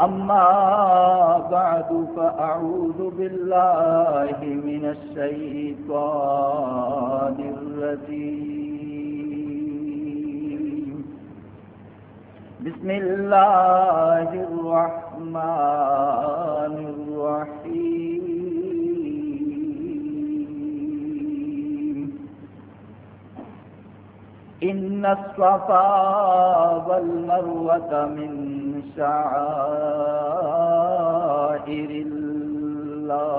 أما بعد فأعوذ بالله من الشيطان الرجيم. بسم الله الرحمن الرحيم. إن الصفا والمروة من شعائر الله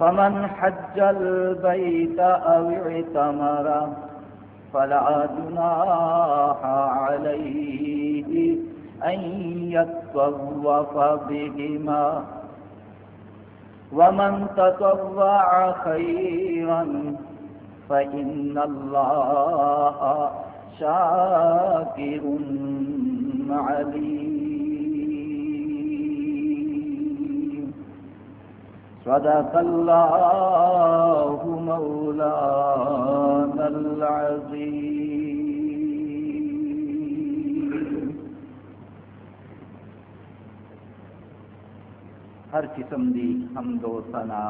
فمن حج البيت أو اعتمر فلا جناح عليه أن يتطوف بهما ومن تطوع خيرا فإن الله شاكر عليم. صدق الله مولانا العظيم. ہر قسم دی حمد و ثنا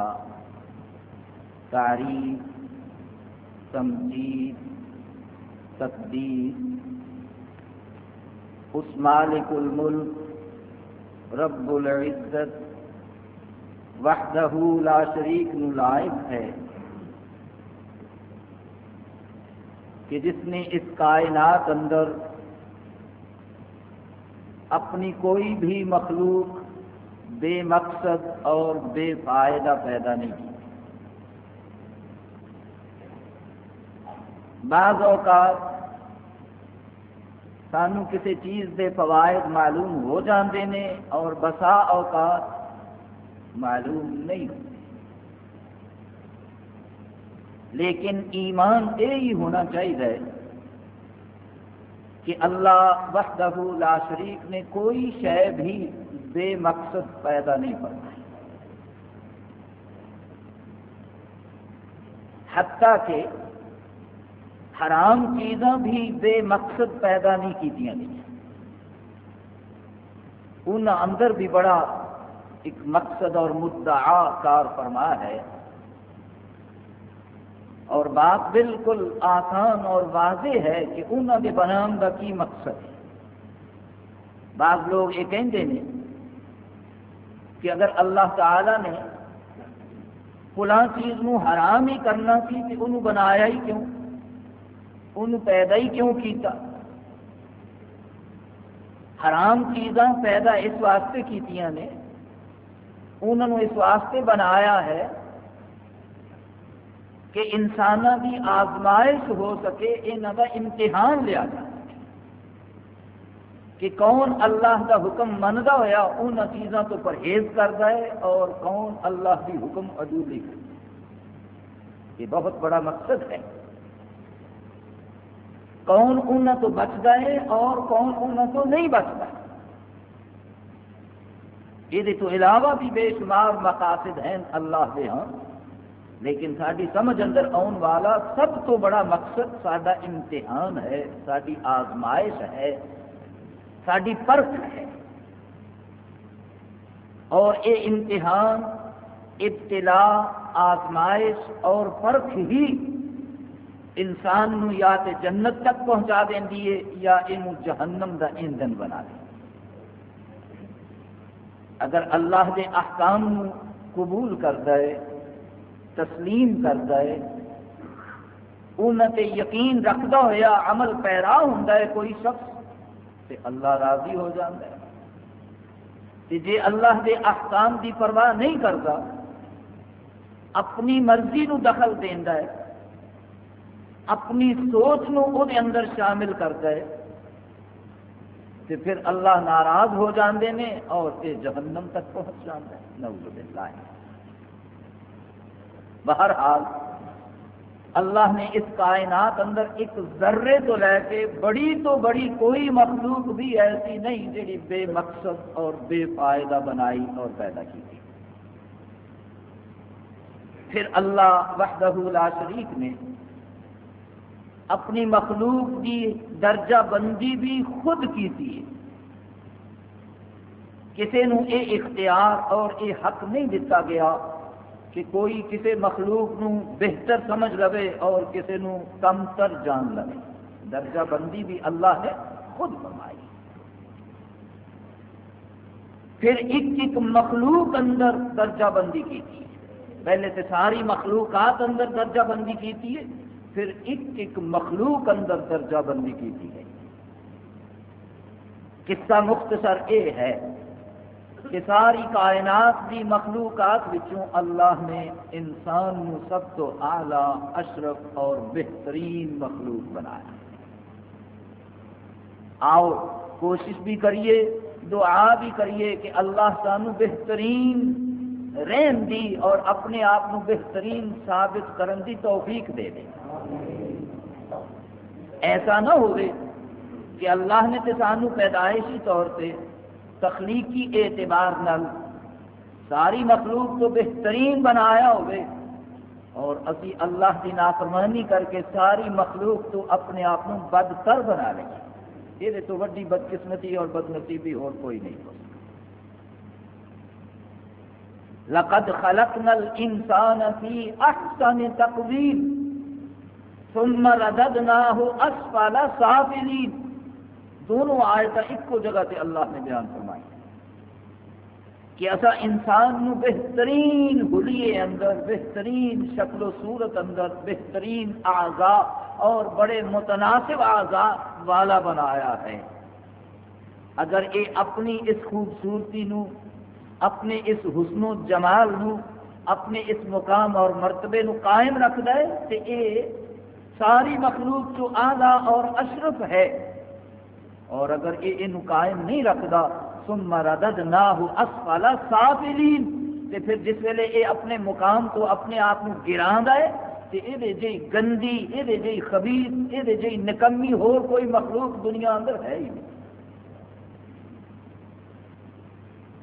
تعریف تمجید تقدیر۔ اس مالک الملک، رب العزت، وحدہ لا شریک نائب ہے۔ کہ جس نے اس کائنات اندر اپنی کوئی بھی مخلوق بے مقصد اور بے فائدہ پیدا نہیں کی۔ بعض اوقات سانو کسی چیز دے فوائد معلوم ہو جاندے نے اور بسا اوقات معلوم نہیں ہوتے لیکن ایمان یہی ہونا چاہیے کہ اللہ وحدہ لا شریک نے کوئی شے بھی بے مقصد پیدا نہیں فرمائی۔ حتیٰ کہ حرام چیزاں بھی بے مقصد پیدا نہیں کی گئی ان اندر بھی بڑا ایک مقصد اور مدعا کار فرما ہے۔ اور بات بالکل آسان اور واضح ہے کہ انہوں کے بنام کا کی مقصد ہے۔ بعض لوگ یہ کہتے ہیں کہ اگر اللہ تعالی نے فلاں چیز نو حرام ہی کرنا سی تو انہوں بنایا ہی کیوں؟ انہوں پیدا ہی کیوں کیتا؟ حرام چیزاں پیدا اس واسطے کیتیاں نے انہوں نے اس واسطے بنایا ہے کہ انسانوں کی آزمائش ہو سکے یہاں کا امتحان لیا جائے کہ کون اللہ کا حکم منتا ہوا ان چیزوں تو پرہیز کرتا ہے اور کون اللہ کی حکم ادولی کرتا یہ بہت بڑا مقصد ہے۔ کون ان تو بچتا ہے اور کون ان تو نہیں بچتا یہ تو علاوہ بھی بے شمار مقاصد ہیں اللہ کے ہاں۔ لیکن ساری سمجھ اندر آن والا سب تو بڑا مقصد سڈا امتحان ہے ساری آزمائش ہے ساری پرکھ ہے۔ اور یہ امتحان ابتلا، آزمائش اور پرکھ ہی انسان نو یا تے جنت تک پہنچا دینی ہے یا یہ جہنم دا ایندھن بنا دے۔ اگر اللہ دے احکام نو قبول کرتا ہے تسلیم کرتا ہے انہوں تے یقین رکھتا ہوا عمل پیرا ہوں کوئی شخص، تے اللہ راضی ہو جاتا ہے۔ تے جے اللہ دے احکام دی پرواہ نہیں کرتا اپنی مرضی نو دخل دینا ہے اپنی سوچ نو اندر شامل کرتا ہے تے پھر اللہ ناراض ہو جاندے نے اور تے جہنم تک پہنچ جاتا ہے نعوذ باللہ۔ بہرحال اللہ نے اس کائنات اندر ایک ذرے تو لے کے بڑی تو بڑی کوئی مخلوق بھی ایسی نہیں جڑی بے مقصد اور بے فائدہ بنائی اور پیدا کی تھی۔ پھر اللہ وحدہ لا شریک نے اپنی مخلوق کی درجہ بندی بھی خود کی تھی۔ کسی نو اے اختیار اور اے حق نہیں دیتا گیا کہ کوئی کسی مخلوق نو بہتر سمجھ لے اور کسی نو کم تر جان لے درجہ بندی بھی اللہ نے خود فرمائی۔ پھر ایک ایک مخلوق اندر درجہ بندی کی تھی۔ پہلے تو ساری مخلوقات اندر درجہ بندی کی تھی۔ پھر ایک ایک مخلوق اندر درجہ بندی کی تھی قصہ مختصر اے ہے کہ ساری کائنات کی مخلوقات وچوں اللہ نے انسان نو سب تو اعلی، اشرف اور بہترین مخلوق بنایا۔ آؤ کوشش بھی کریے، دعا بھی کریے کہ اللہ سانو بہترین رہن دی اور اپنے آپ کو بہترین ثابت کرن دی توفیق دے دے۔ ایسا نہ ہوئے کہ اللہ نے تو سانو پیدائشی طور پہ تخلیقی اعتبار نل ساری مخلوق تو بہترین بنایا ہوئے اور اسی اللہ کی نافرمانی کر کے ساری مخلوق تو اپنے آپ کو بدتر بنا لیں یہ تو وڈی بدقسمتی اور بدنصیبی اور کوئی نہیں ہو لقد خلقنا الانسان في احسن تقویم۔ ثم رددناه اسفل سافلین دونوں آیت ایک جگہ تے اللہ نے بیان فرمائی۔ کہ ایسا انسان نو بہترین حلیے اندر، بہترین شکل و صورت اندر، بہترین اعضاء اور بڑے متناسب اعضاء والا بنایا ہے۔ اگر یہ اپنی اس خوبصورتی نو، اپنے اس حسن و جمال نو، اپنے اس مقام اور مرتبے نو قائم رکھ دے، تو یہ ساری مخلوق جو آدھا اور اشرف ہے۔ اور اگر یہ قائم نہیں رکھتا، ثم رددناه اسفل سافلین، تے پھر جس ویلے اے اپنے مقام تو اپنے آپ کو گران ہے تے اے دے جی گندی اے دے جئی خبیث اے دے جی نکمی اور کوئی مخلوق دنیا اندر ہے ہی نہیں۔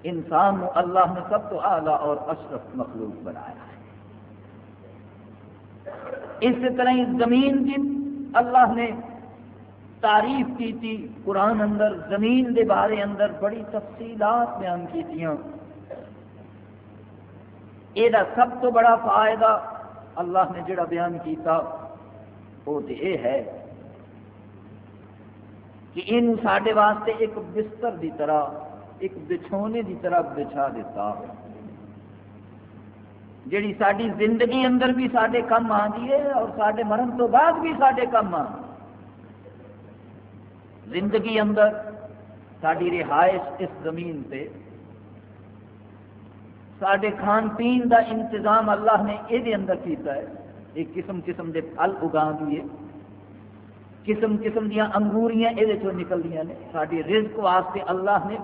انسان اللہ نے سب تو اعلیٰ اور اشرف مخلوق بنایا ہے۔ اس طرح زمین کی اللہ نے تعریف کی تھی قرآن اندر، زمین دے بارے اندر بڑی تفصیلات بیان کی یہ سب تو بڑا فائدہ اللہ نے جڑا بیان کیتا، وہ تو یہ ہے کہ یہ سارے واسطے ایک بستر دی طرح، ایک بچھونے دی طرح بچھا دیتا۔ جیڑی ساری زندگی اندر بھی سارے کم آتی ہے اور سارے مرن تو بعد بھی سارے کم آ زندگی اندر ساری رہائش اس زمین پہ سڈے کھان پین دا انتظام اللہ نے یہ اندر کیتا ہے۔ ایک قسم قسم دے پھل اگا دیے قسم قسم دیا انگوریاں یہ نکل دیا نے۔ ساری رزق واسطے اللہ نے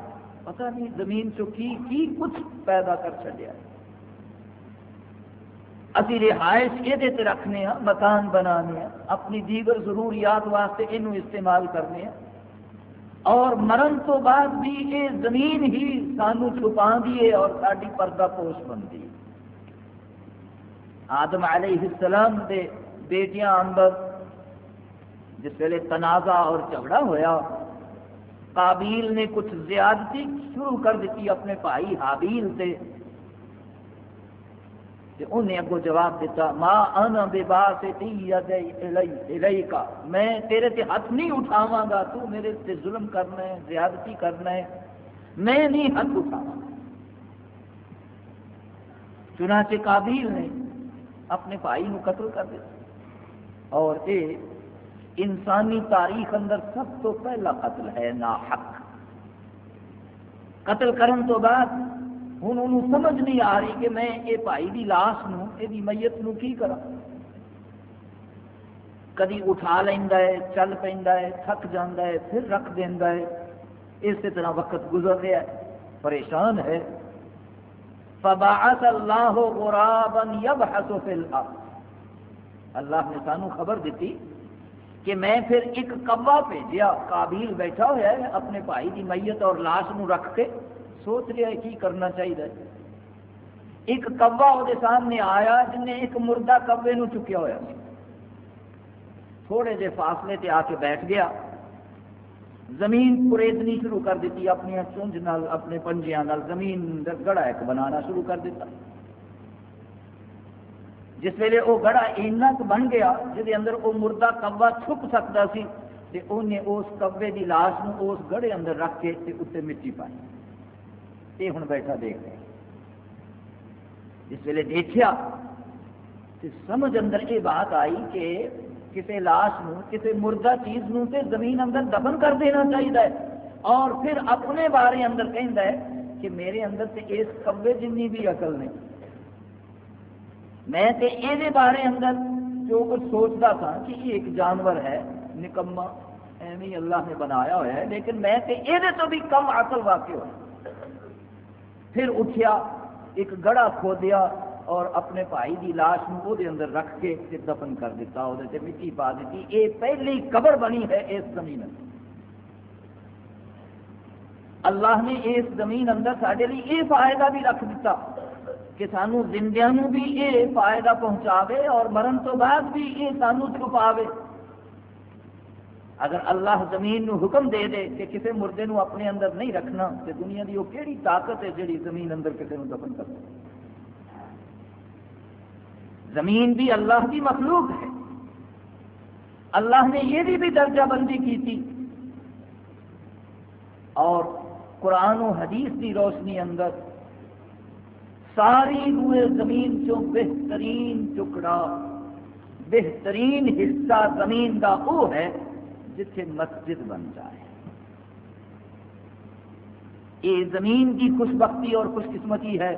پتہ نہیں زمین چو کی کی کچھ پیدا کر چلیا ہے۔ ابھی رہائش یہ رکھنے ہیں، مکان بنانے ہیں۔ اپنی دیگر ضروریات واسطے یہ استعمال کرنے ہیں۔ اور مرن تو بعد بھی یہ زمین ہی سانو چھپا دیے اور ساری پردہ پوش بنتی آدم علیہ السلام دے بیٹیاں اندر جس ویلے تنازع اور جھگڑا ہویا، قابیل نے کچھ زیادتی شروع کر دیتی اپنے بھائی حابیل سے۔ انہیں اگو جواب دیتا ماں انا بے باس کا میں تیرے تے ہاتھ نہیں اٹھاواں گا، تو میرے تے ظلم کرنا ہے، زیادتی کرنا ہے، میں نہیں ہاتھ اٹھاواں چنانچہ قابیل نے اپنے بھائی نو قتل کر دیا اور اے انسانی تاریخ اندر سب تو پہلا قتل ہے نا حق قتل کرن تو بعد ہوں انہوں سمجھ نہیں آ رہی کہ میں یہ بھائی کی لاش نو یہ میت نو کی کرا کدی اٹھا لینا ہے، چل پہ تھک جانا ہے، پھر رکھ دینا ہے۔ اسی طرح وقت گزر رہا ہے، پریشان ہے۔ فبعث اللہ غرابا یبحث فی الارض۔ اللہ نے سانو خبر دیتی کہ میں پھر ایک کبا بھیجیا، قابیل بیٹھا ہوا ہے، اپنے بھائی کی میت اور لاش نو رکھ کے۔ سوچ رہا ہے کی کرنا چاہیے۔ ایک کوا وہ سامنے آیا جن نے ایک مردہ کبے نو چکیا ہوا تھوڑے جے فاصلے تے آ کے بیٹھ گیا۔ زمین پریدنی شروع کر دیتی، اپنی چونج نال، اپنے پنجیاں نال زمین گڑا ایک بنانا شروع کر دیتا۔ جس ویلے وہ گڑا اینا بن گیا جہد اندر وہ مردہ کبا چھپ سکتا سی، تے انہیں اس کبے دی لاش نو اس گڑے اندر رکھ کے تے اتنے مٹی پائی۔ یہ ہوں بیٹھا دیکھ رہے جس ویلے دیکھا تے سمجھ اندر یہ بات آئی کہ کسی لاش کسی مردہ چیز نو تے زمین اندر دفن کر دینا چاہیے اور پھر اپنے بارے اندر کہہ کہ میرے اندر تے اس کبے جنی بھی عقل نہیں۔ میں تے یہ بارے اندر جو کچھ سوچتا تھا کہ یہ ایک جانور ہے نکما ایویں اللہ نے بنایا ہوا ہے، لیکن میں تے یہ تو بھی کم عقل واقع ہوا پھر اٹھیا، ایک گڑا کھودیا اور اپنے بھائی کی لاش نو وہ اندر رکھ کے دفن کر دیتا وہ مٹی پا دیتی یہ پہلی قبر بنی ہے اس زمین اندر۔ اللہ نے اس زمین اندر سارے لیے یہ فائدہ بھی رکھ دیتا کہ سانو زندیاں بھی یہ فائدہ پہنچاوے اور مرن تو بعد بھی یہ سانو چھپاوے اگر اللہ زمین نو حکم دے دے کہ کسی مردے نو اپنے اندر نہیں رکھنا تو دنیا کی وہ کہڑی طاقت ہے جہی زمین اندر کسی نو دفن کر زمین بھی اللہ کی مخلوق ہے۔ اللہ نے یہ بھی درجہ بندی کی تھی۔ اور قرآن و حدیث کی روشنی اندر ساری روئے زمین چو بہترین ٹکڑا، بہترین حصہ زمین کا وہ ہے جتھے مسجد بن جائے۔ یہ زمین کی خوش بختی اور خوش قسمتی ہے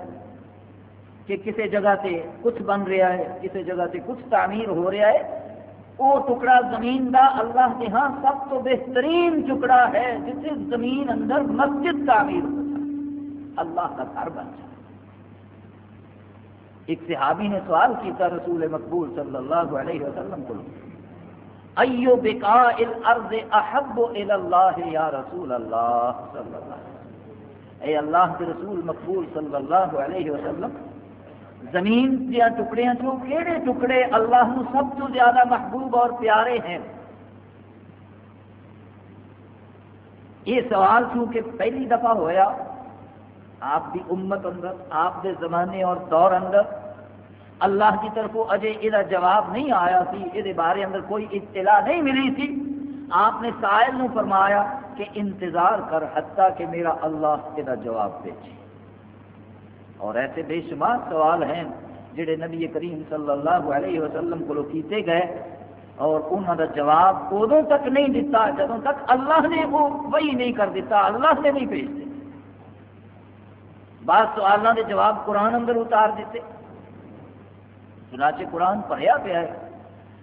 کہ کسی جگہ سے کچھ بن رہا ہے کسی جگہ سے کچھ تعمیر ہو رہا ہے۔ وہ ٹکڑا زمین کا اللہ کے ہاں سب تو بہترین ٹکڑا ہے جسے زمین اندر مسجد تعمیر ہو جائے۔ اللہ کا گھر بن جائے۔ ایک صحابی نے سوال کیا رسول مقبول صلی اللہ علیہ وسلم کو۔ ایو بکا الارض احب اللہ یا رسول اللہ صلی اللہ علیہ وسلم. اے اللہ کے رسول مقبول صلی اللہ علیہ وسلم. زمین دیا ٹکڑیاں چو کہڑے ٹکڑے اللہ نو سب تو زیادہ محبوب اور پیارے ہیں۔ یہ سوال چونکہ پہلی دفعہ ہویا، آپ کی امت اندر، آپ کے زمانے اور دور اندر اللہ کی طرف اجے یہ جواب نہیں آیا سی یہ بارے اندر کوئی اطلاع نہیں ملی تھی۔ آپ نے سائل نو فرمایا کہ انتظار کر حتیٰ کہ میرا اللہ یہ جواب بھیجے۔ اور ایسے بے شمار سوال ہیں جڑے نبی کریم صلی اللہ علیہ وسلم کو کیتے گئے اور انہوں کا جواب ادو تک نہیں دیتا جدوں تک اللہ نے وہ وہی نہیں کر دیتا اللہ نے نہیں بھیج دیتا بعض سوالوں کے جواب قرآن اندر اتار دیتے۔ چنانچہ قرآن پڑھیا پیا ہے۔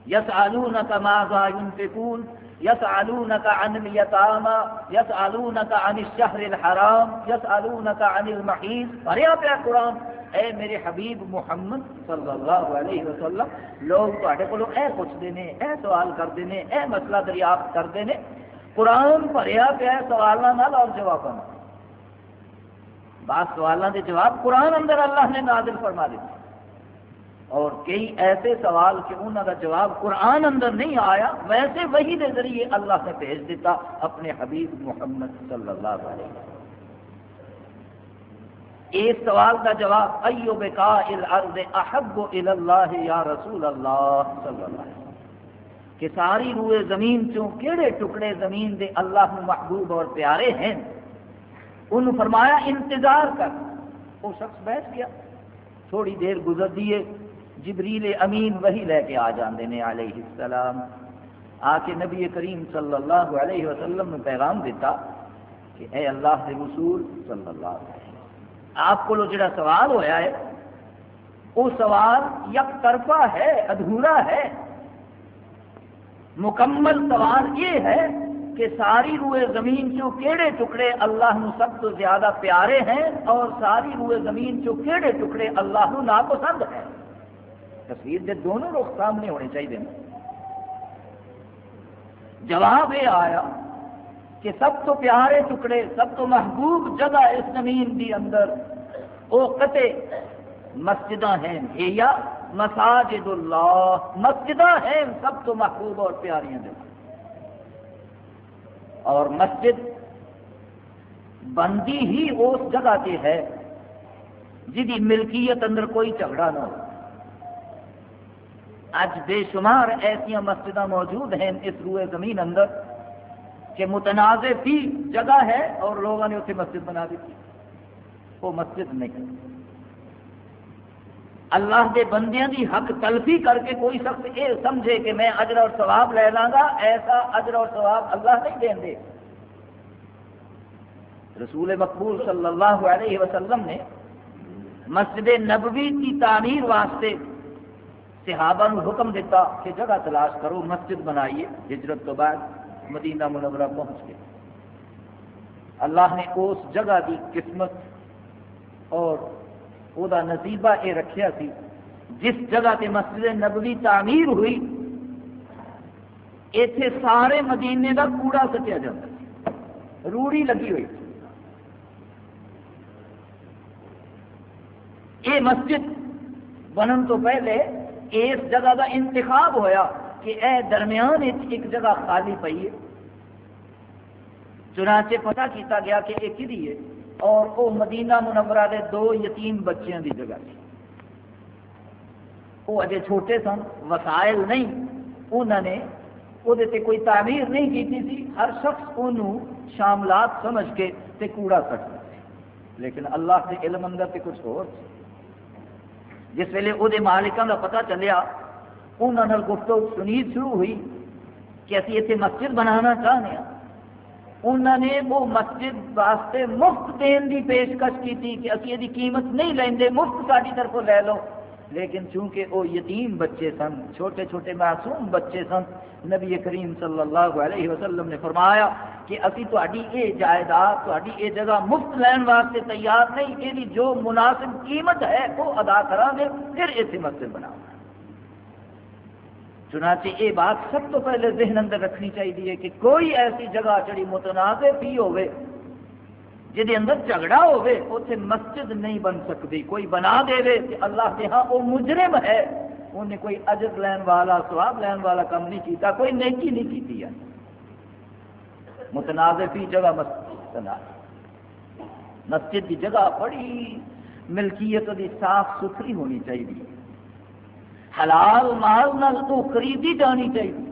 یس آلو نہ ماذا ينفقون؟ يسألونك عن اليتامى يسألونك عن الشهر الحرام يسألونك عن المحيط پڑھیا پیا قرآن۔ اے میرے حبیب محمد صلی اللہ علیہ وسلم، لوگ تے کو اے پوچھتے ہیں اے سوال کرتے ہیں اے مسئلہ دریافت کرتے ہیں قرآن بھریا پیا سوالوں اور جوابوں بعض سوالوں کے جواب قرآن اندر اللہ نے نازل فرما دیتے۔ اور کئی ایسے سوال کہ انہوں کا جواب قرآن اندر نہیں آیا، ویسے وہی دے ذریعے اللہ نے بھیج دیتا اپنے حبیب محمد صلی اللہ علیہ وسلم۔ اس سوال کا جواب، ایو بکا الارض احب اللہ یا رسول اللہ صلی اللہ علیہ وسلم۔ کہ ساری روئے زمین چوں کیڑے ٹکڑے زمین دے اللہ محبوب اور پیارے ہیں؟ انہوں فرمایا، انتظار کر۔ وہ شخص بیٹھ گیا، تھوڑی دیر گزر دیے جبریل امین وہی لے کے آ جاندے نے علیہ السلام۔ آ کے نبی کریم صلی اللہ علیہ وسلم نے پیغام دیتا کہ اے اللہ کے رسول صلی اللہ علیہ وسلم، آپ کو جڑا سوال ہویا ہے وہ سوال یک طرفہ ہے، ادھورا ہے۔ مکمل سوال یہ ہے کہ ساری روئے زمین چو کیڑے ٹکڑے اللہ نو سب تو زیادہ پیارے ہیں اور ساری روئے زمین چو کیڑے ٹکڑے اللہ نو ناپسند ہیں؟ تصویر کے دونوں رخ سامنے ہونے چاہیے۔ جواب یہ آیا کہ سب تو پیارے ٹکڑے، سب تو محبوب جگہ اس زمین دی اندر، وہ کتے مسجد ہیں یا مساجد اللہ۔ مسجد ہیں سب تو محبوب اور پیاریاں جگہ اور مسجد بندی ہی اس جگہ سے ہے جی ملکیت اندر کوئی جھگڑا نہ ہو۔ اج بے شمار ایسا مسجد موجود ہیں اس روئے زمین اندر کہ متنازع بھی جگہ ہے اور لوگوں نے اتنے مسجد بنا دی وہ مسجد نہیں۔ اللہ کے بندیاں دی حق تلفی کر کے کوئی شخص یہ سمجھے کہ میں اجر اور ثواب لے لاں گا، ایسا اجر اور ثواب اللہ نہیں دیں دے۔ رسول مقبول صلی اللہ علیہ وسلم نے مسجد نبوی کی تعمیر واسطے صحابہ نو حکم دیتا کہ جگہ تلاش کرو، مسجد بنائیے، ہجرت تو بعد مدینہ منورہ پہنچ گئے۔ اللہ نے اس جگہ کی قسمت اور وہ نصیبہ یہ رکھیا سی، جس جگہ تے مسجد نبوی تعمیر ہوئی، ایتھے سارے مدینے کا کوڑا سٹیا جاتا روڑی لگی ہوئی یہ مسجد بنن تو پہلے اس جگہ کا انتخاب ہویا کہ اے درمیان ایک جگہ خالی پئی ہے۔ چنانچہ پتہ کیتا گیا کہ یہ کدی ہے اور وہ مدینہ منورہ دے دو یتیم بچیاں دی جگہ تھی۔ وہ اجے چھوٹے سن، وسائل نہیں۔ انہوں نے وہ کوئی تعمیر نہیں کی تھی ہر شخص انہوں شاملات سمجھ کے تے کوڑا کٹتا لیکن اللہ کے علم اندر تے کچھ اور جس ویلے وہ مالکوں کا پتہ چلیا انہوں نے گفتگو سنی شروع ہوئی کہ اسی اتنے مسجد بنانا چاہتے ہیں انہوں نے وہ مسجد واسطے مفت دین کی پیشکش کی تھی کہ اسی یہ قیمت نہیں لیندے، مفت ساری طرف لے لو۔ لیکن چونکہ وہ یتیم بچے سن، چھوٹے چھوٹے معصوم بچے سن، نبی کریم صلی اللہ علیہ وسلم نے فرمایا کہ ابھی تاری یہ جائیداد تاری یہ جگہ مفت لین واسطے تیار نہیں یہ جو مناسب قیمت ہے وہ ادا کرا گے، پھر اتنے مسجد بناؤ چنانچہ یہ بات سب تو پہلے ذہن اندر رکھنی چاہیے کہ کوئی ایسی جگہ جڑی متنازع بھی ہوئے جہد اندر جھگڑا ہوئے اتنے مسجد نہیں بن سکتی کوئی بنا دے کہ اللہ کے ہاں وہ مجرم ہے۔ انہیں کوئی اجر لین والا سواب لین والا کام نہیں کیتا، کوئی نیکی نہیں کی ہے۔ متنازع بھی جگہ مسجد مسجد کی جگہ بڑی ملکیت کی صاف ستھری ہونی چاہیے حلال مال نال تو خریدی جانی چاہیے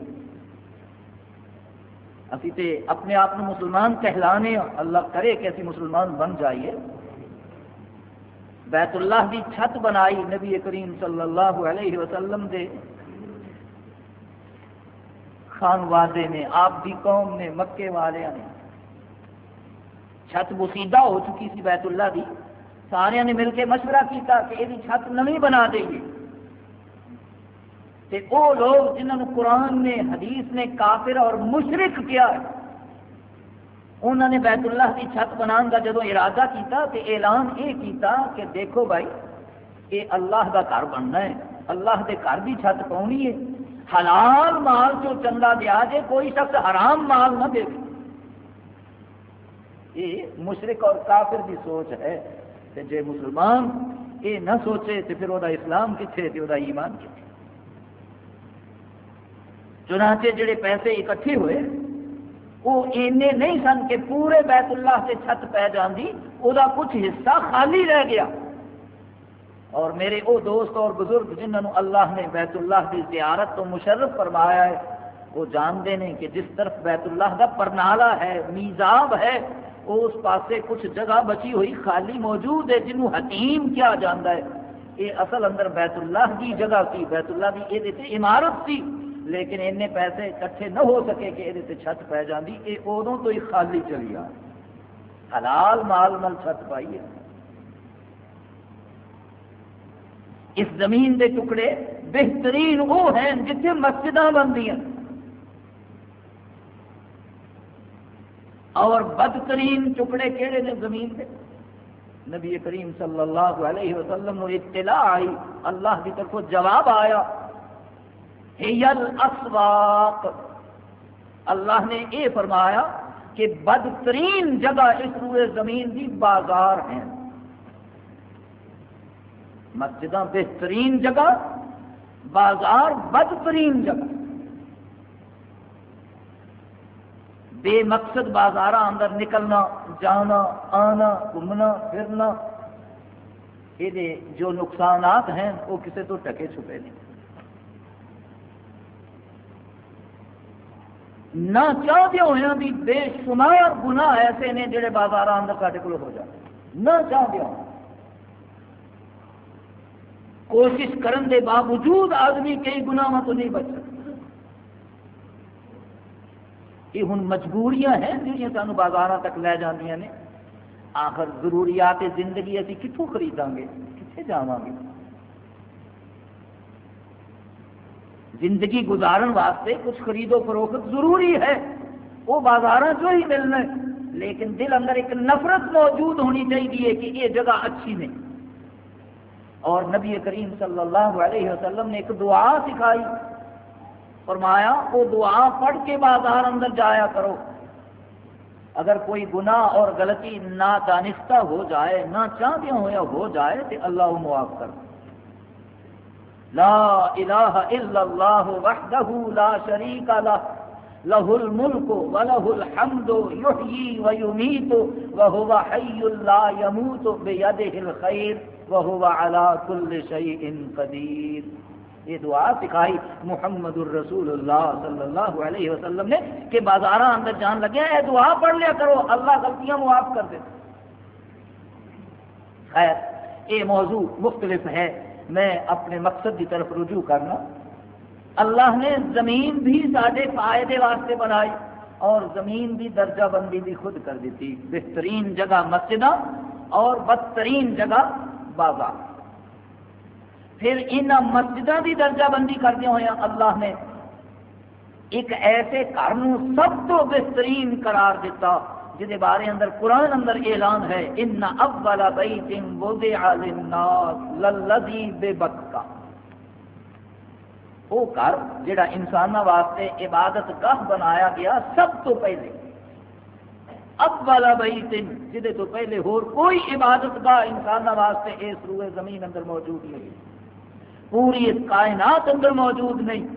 ابھی تے اپنے آپ کو مسلمان کہلانے اللہ کرے کہ اسی مسلمان بن جائیے۔ بیت اللہ دی چھت بنائی نبی کریم صلی اللہ علیہ وسلم دے۔ خان وادے نے آپ کی قوم نے مکے والے نے چھت بسیدہ ہو چکی سی بیت اللہ دی۔ سارے نے مل کے مشورہ کیتا کہ یہ چھت نمی بنا دیں گے تے وہ لوگ جنہوں قرآن نے، حدیث نے کافر اور مشرق کیا ہے انہوں نے بیت اللہ کی چھت بنا کا جدو ارادہ کیتا تے اعلان یہ کیتا کہ دیکھو بھائی، یہ اللہ کا گھر بننا ہے، اللہ کے گھر کی چھت پاؤنی ہے۔ حلال مال جو چندہ دیا جائے کوئی شخص حرام مال نہ دے۔ یہ مشرق اور کافر کی سوچ ہے۔ کہ جے مسلمان یہ نہ سوچے تو پھر وہ اسلام کتنے وہ ایمان کتنے چنانچہ جڑے پیسے اکٹھے ہوئے، وہ اینے نہیں سن کہ پورے بیت اللہ سے چھت پہ جاندی، وہ کچھ حصہ خالی رہ گیا۔ اور میرے وہ دوست اور بزرگ جنہوں اللہ نے بیت اللہ کی زیارت تو مشرف فرمایا ہے، وہ جانتے ہیں کہ جس طرف بیت اللہ کا پرنالا ہے، میزاب ہے اس پاسے کچھ جگہ بچی ہوئی خالی موجود ہے جنہوں حتیم کیا جانا ہے۔ یہ اصل اندر بیت اللہ کی جگہ تھی بیت اللہ کی یہ عمارت تھی لیکن این پیسے کٹھے نہ ہو سکے کہ یہ چھت پی جاتی یہ ادو تو ہی خالی چلی آ۔ حلال مال مل چھت پائی ہے۔ اس زمین دے ٹکڑے بہترین وہ ہیں جتنے مسجد بنتی ہیں۔ اور بدترین ٹکڑے کہڑے نے زمین دے؟ نبی کریم صلی اللہ علیہ وسلم اطلاع آئی، اللہ کی طرف جواب آیا۔ اسواق۔ اللہ نے یہ فرمایا کہ بدترین جگہ اس روئے زمین کی بازار ہیں۔ مسجد بہترین جگہ، بازار بدترین جگہ۔ بے مقصد بازار اندر نکلنا، جانا، آنا، گھومنا، پھرنا، یہ جو نقصانات ہیں وہ کسی تو ٹکے چھپے نہیں۔ نہ چاہتے ہوئے بھی بے شمار گناہ ایسے نے جڑے بازار اندر سارے کو ہو جاتے نہ چاہتے ہو کوشش کرن دے باوجود آدمی کئی گناہ تو نہیں بچ سکتا۔ یہ ہوں مجبوریاں ہیں جہاں سانو بازار تک لے جاندیاں نے۔ آخر ضروریات زندگی ابھی کتوں خریدا گے؟ کتنے جا گے؟ زندگی گزارن واسطے کچھ خرید و فروخت ضروری ہے۔ وہ بازار جو ہی ملنا لیکن دل اندر ایک نفرت موجود ہونی چاہیے کہ یہ جگہ اچھی نہیں۔ اور نبی کریم صلی اللہ علیہ وسلم نے ایک دعا سکھائی۔ فرمایا، وہ دعا پڑھ کے بازار اندر جایا کرو۔ اگر کوئی گناہ اور غلطی نہ دانستہ ہو جائے نہ چاہتے ہوا ہو جائے، تو اللہ معاف کر۔ لا الہ الا اللہ وحدہ لا شریک لہ لہ الملک ولہ الحمد یحیی ویمیت وہو حی لا یموت بیدہ الخیر وہو علا کل شیء قدیر یہ دعا سکھائی محمد الرسول اللہ صلی اللہ علیہ وسلم نے کہ بازار اندر جان لگے، اے دعا پڑھ لیا کرو، اللہ غلطیاں معاف کر دے۔ خیر، یہ موضوع مختلف ہے۔ میں اپنے مقصد کی طرف رجوع کرنا۔ اللہ نے زمین بھی سارے فائدے واسطے بنائی اور زمین بھی درجہ بندی بھی خود کر دیتی۔ بہترین جگہ مسجد اور بدترین جگہ بازار پھر ان مسجدوں کی درجہ بندی کردے ہوئے اللہ نے ایک ایسے گھر سب تو بہترین قرار دیتا۔ جہد بارے اندر قرآن اندر اعلان ہے، ان اول بیت وضع للناس للذی ببکہ وہ گھر جڑا انسان واسطے عبادت گاہ بنایا گیا سب تو پہلے۔ اب والا بیت جہد تو پہلے ہور کوئی عبادت گاہ انسان واسطے اس روئے زمین اندر موجود نہیں۔ پوری اس کائنات اندر موجود نہیں۔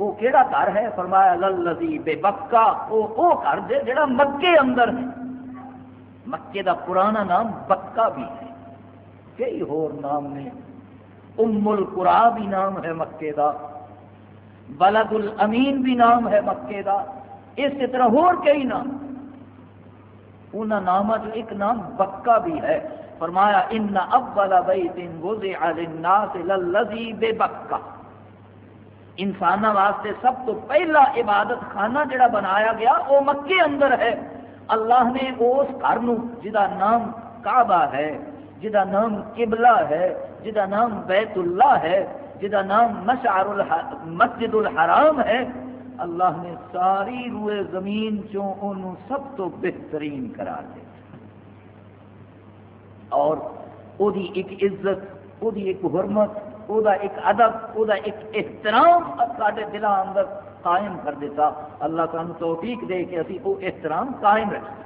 وہ کہڑا گھر ہے؟ فرمایا، للذی بے بکا وہ وہ گھر دے جڑا مکے اندر ہے۔ مکے دا پرانا نام بکا بھی ہے۔ کئی ہور نام نے۔ ام القرا بھی نام ہے مکے دا۔ بلد الامین بھی نام ہے مکے دا۔ اس طرح ہور کئی نام۔ انہوں نام ایک نام بکا بھی ہے۔ فرمایا، ان اول بیت وضع للناس للذی ببکہ۔ انسان واسطے سب تو پہلا عبادت خانہ جڑا بنایا گیا، وہ مکے اندر ہے۔ اللہ نے اس گھر جدا نام کعبہ ہے، جدا نام قبلہ ہے، جدا نام بیت اللہ ہے، جدا نام مشعر مسجد الحرام ہے۔ اللہ نے ساری روئے زمین چوں انہوں سب تو بہترین قرار دیا اور او دی ایک عزت او دی ایک حرمت او دا ایک ادب او دا ایک احترام سارے دلوں اندر قائم کر دیتا۔ اللہ تعالیٰ توفیق دے کہ اسی وہ احترام قائم رکھیں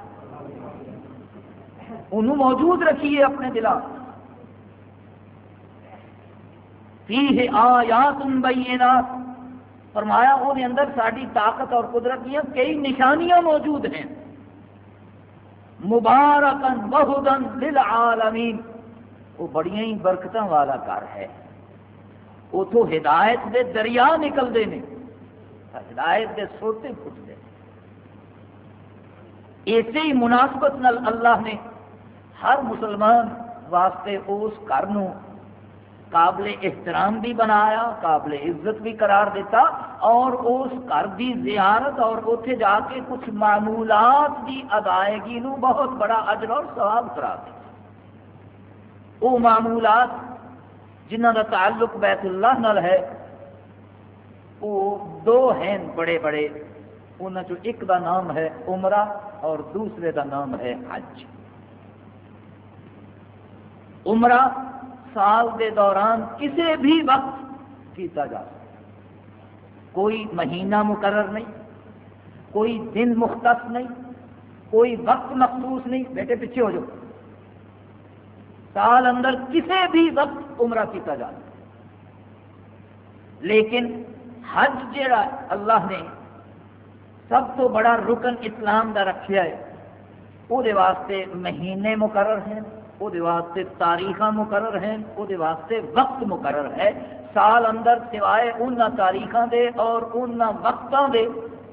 انہوں موجود رکھیے اپنے دلوں فیہ آیات بینات۔ فرمایا وہ اندر ساری طاقت اور قدرت دیا کئی نشانیاں موجود ہیں۔ مبارکن بہدن للعالمین۔ وہ بڑی ہی برکت والا گھر ہے۔ اتو ہدایت دے دریا نکلتے ہیں ہدایت دے سوتے پھٹتے اسی ہی مناسبت نل اللہ نے ہر مسلمان واسطے اس گھر قابل احترام بھی بنایا، قابل عزت بھی قرار دیتا اور اس گھر کی زیارت اور اتنے جا کے کچھ معمولات کی ادائیگی نو بہت بڑا اجر اور ثواب قرار دیا وہ معمولات جنہ کا تعلق بیت اللہ نال ہے وہ دو ہیں بڑے بڑے۔ ان ایک دا نام ہے عمرہ اور دوسرے دا نام ہے حج۔ عمرہ سال کے دوران کسی بھی وقت کیتا جا سکتا۔ کوئی مہینہ مقرر نہیں، کوئی دن مختص نہیں، کوئی وقت مخصوص نہیں۔ بیٹے، پیچھے ہو جاؤ۔ سال اندر کسی بھی وقت عمرہ کیتا جا سکتا لیکن حج جڑا اللہ نے سب تو بڑا رکن اسلام کا رکھا ہے وہ واسطے مہینے مقرر ہیں وہ واسطے تاریخ مقرر ہیں وہ واسطے وقت مقرر ہے۔ سال اندر سوائے ان تاریخوں دے اور ان وقتوں دے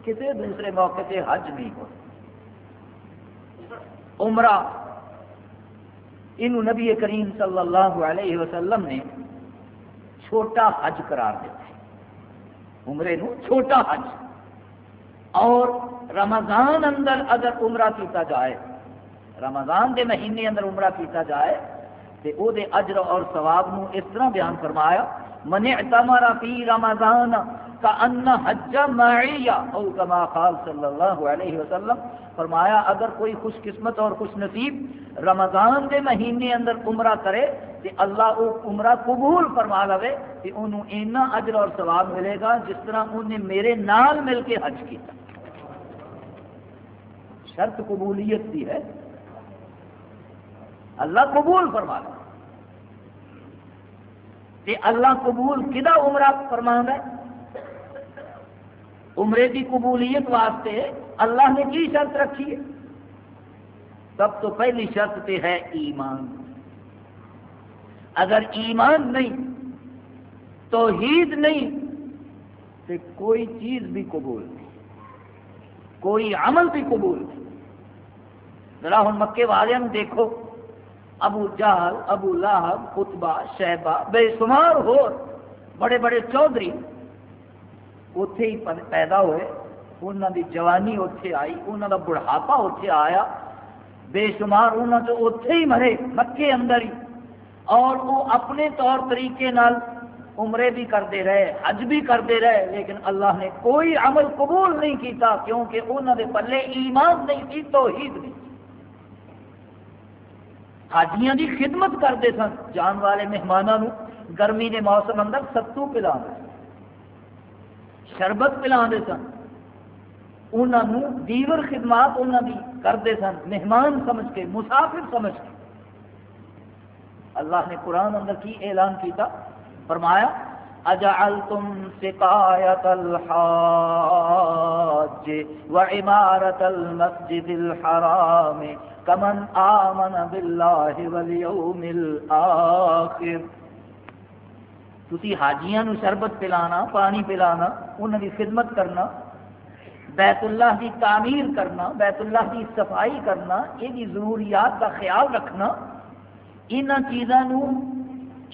کسی دوسرے موقع سے حج نہیں ہو۔ عمرہ ان نبی کریم صلی اللہ علیہ وسلم نے چھوٹا حج قرار دیتا ہے۔ عمرے نو چھوٹا حج۔ اور رمضان اندر اگر عمرہ کیتا جائے، رمضان دے مہینے اندر عمرہ کیتا جائے تو او دے اجر اور ثواب نو اس طرح بیان فرمایا، من اعتمر فی رمضان کأن حج معیہ او کما قال صلی اللہ علیہ وسلم، فرمایا اگر کوئی خوش قسمت اور خوش نصیب رمضان دے مہینے اندر عمرہ کرے تو اللہ وہ عمرہ قبول فرما لے کہ انہوں اینا اجر اور ثواب ملے گا جس طرح انہیں میرے نال مل کے حج کیا شرط قبولیت بھی ہے۔ اللہ قبول فرما لے۔ کہ اللہ قبول کدا عمرہ فرما ہے عمرے کی قبولیت واسطے اللہ نے کی شرط رکھی ہے؟ سب تو پہلی شرط تے ہے ایمان۔ اگر ایمان نہیں، توحید نہیں تو کوئی چیز بھی قبول نہیں۔ کوئی عمل بھی قبول نہیں۔ ذرا ہوں مکے والوں دیکھو۔ ابو جہل، ابو لاہب خطبہ، شہبہ، بے شمار ہو بڑے بڑے چودھری۔ اتے ہی پیدا ہوئے انہوں دی جوانی اتے آئی انہوں دا بڑھاپا اتے آیا۔ بے شمار انہوں تو اتے ہی مرے، مکے اندر ہی۔ اور وہ اپنے طور طریقے نال عمرے بھی کرتے رہے، حج بھی کرتے رہے، لیکن اللہ نے کوئی عمل قبول نہیں کیتا، کیونکہ انہوں نے پلے ایمان نہیں کی توحید نہیں حاجیاں دی خدمت کرتے سن، جان والے مہمانوں گرمی کے موسم اندر ستو پلا شربت پلا سن۔ انہوں دیور خدمات انہوں دی کرتے سن، مہمان سمجھ کے، مسافر سمجھ کے۔ اللہ نے قرآن اندر کی اعلان کیتا، فرمایا، اجعلتم سقایت الحاج وعمارت المسجد الحرام کمن آمن باللہ والیوم الاخر تسی حاجیاں شربت پلانا، پانی پلانا انہوں کی خدمت کرنا بیت اللہ کی تعمیر کرنا بیت اللہ کی صفائی کرنا، یہ ضروریات کا خیال رکھنا ان چیزوں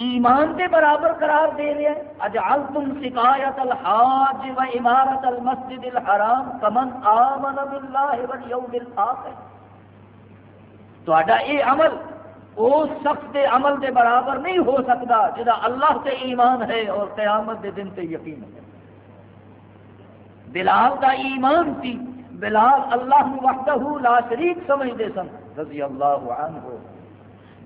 ایمان کے برابر قرار دے رہے ہیں۔ اجعل تم سکایت الحاج و عمارت المسجد الحرام کمن آمن باللہ والیوم الاخر۔ یہ عمل اس شخص کے عمل کے برابر نہیں ہو سکتا جہاں اللہ سے ایمان ہے اور قیامت کے دن سے یقین ہے۔ بلال کا ایمان تھی۔ بلال اللہ وحدہ لا شریک سمجھتے سن۔ رضی اللہ عنہ۔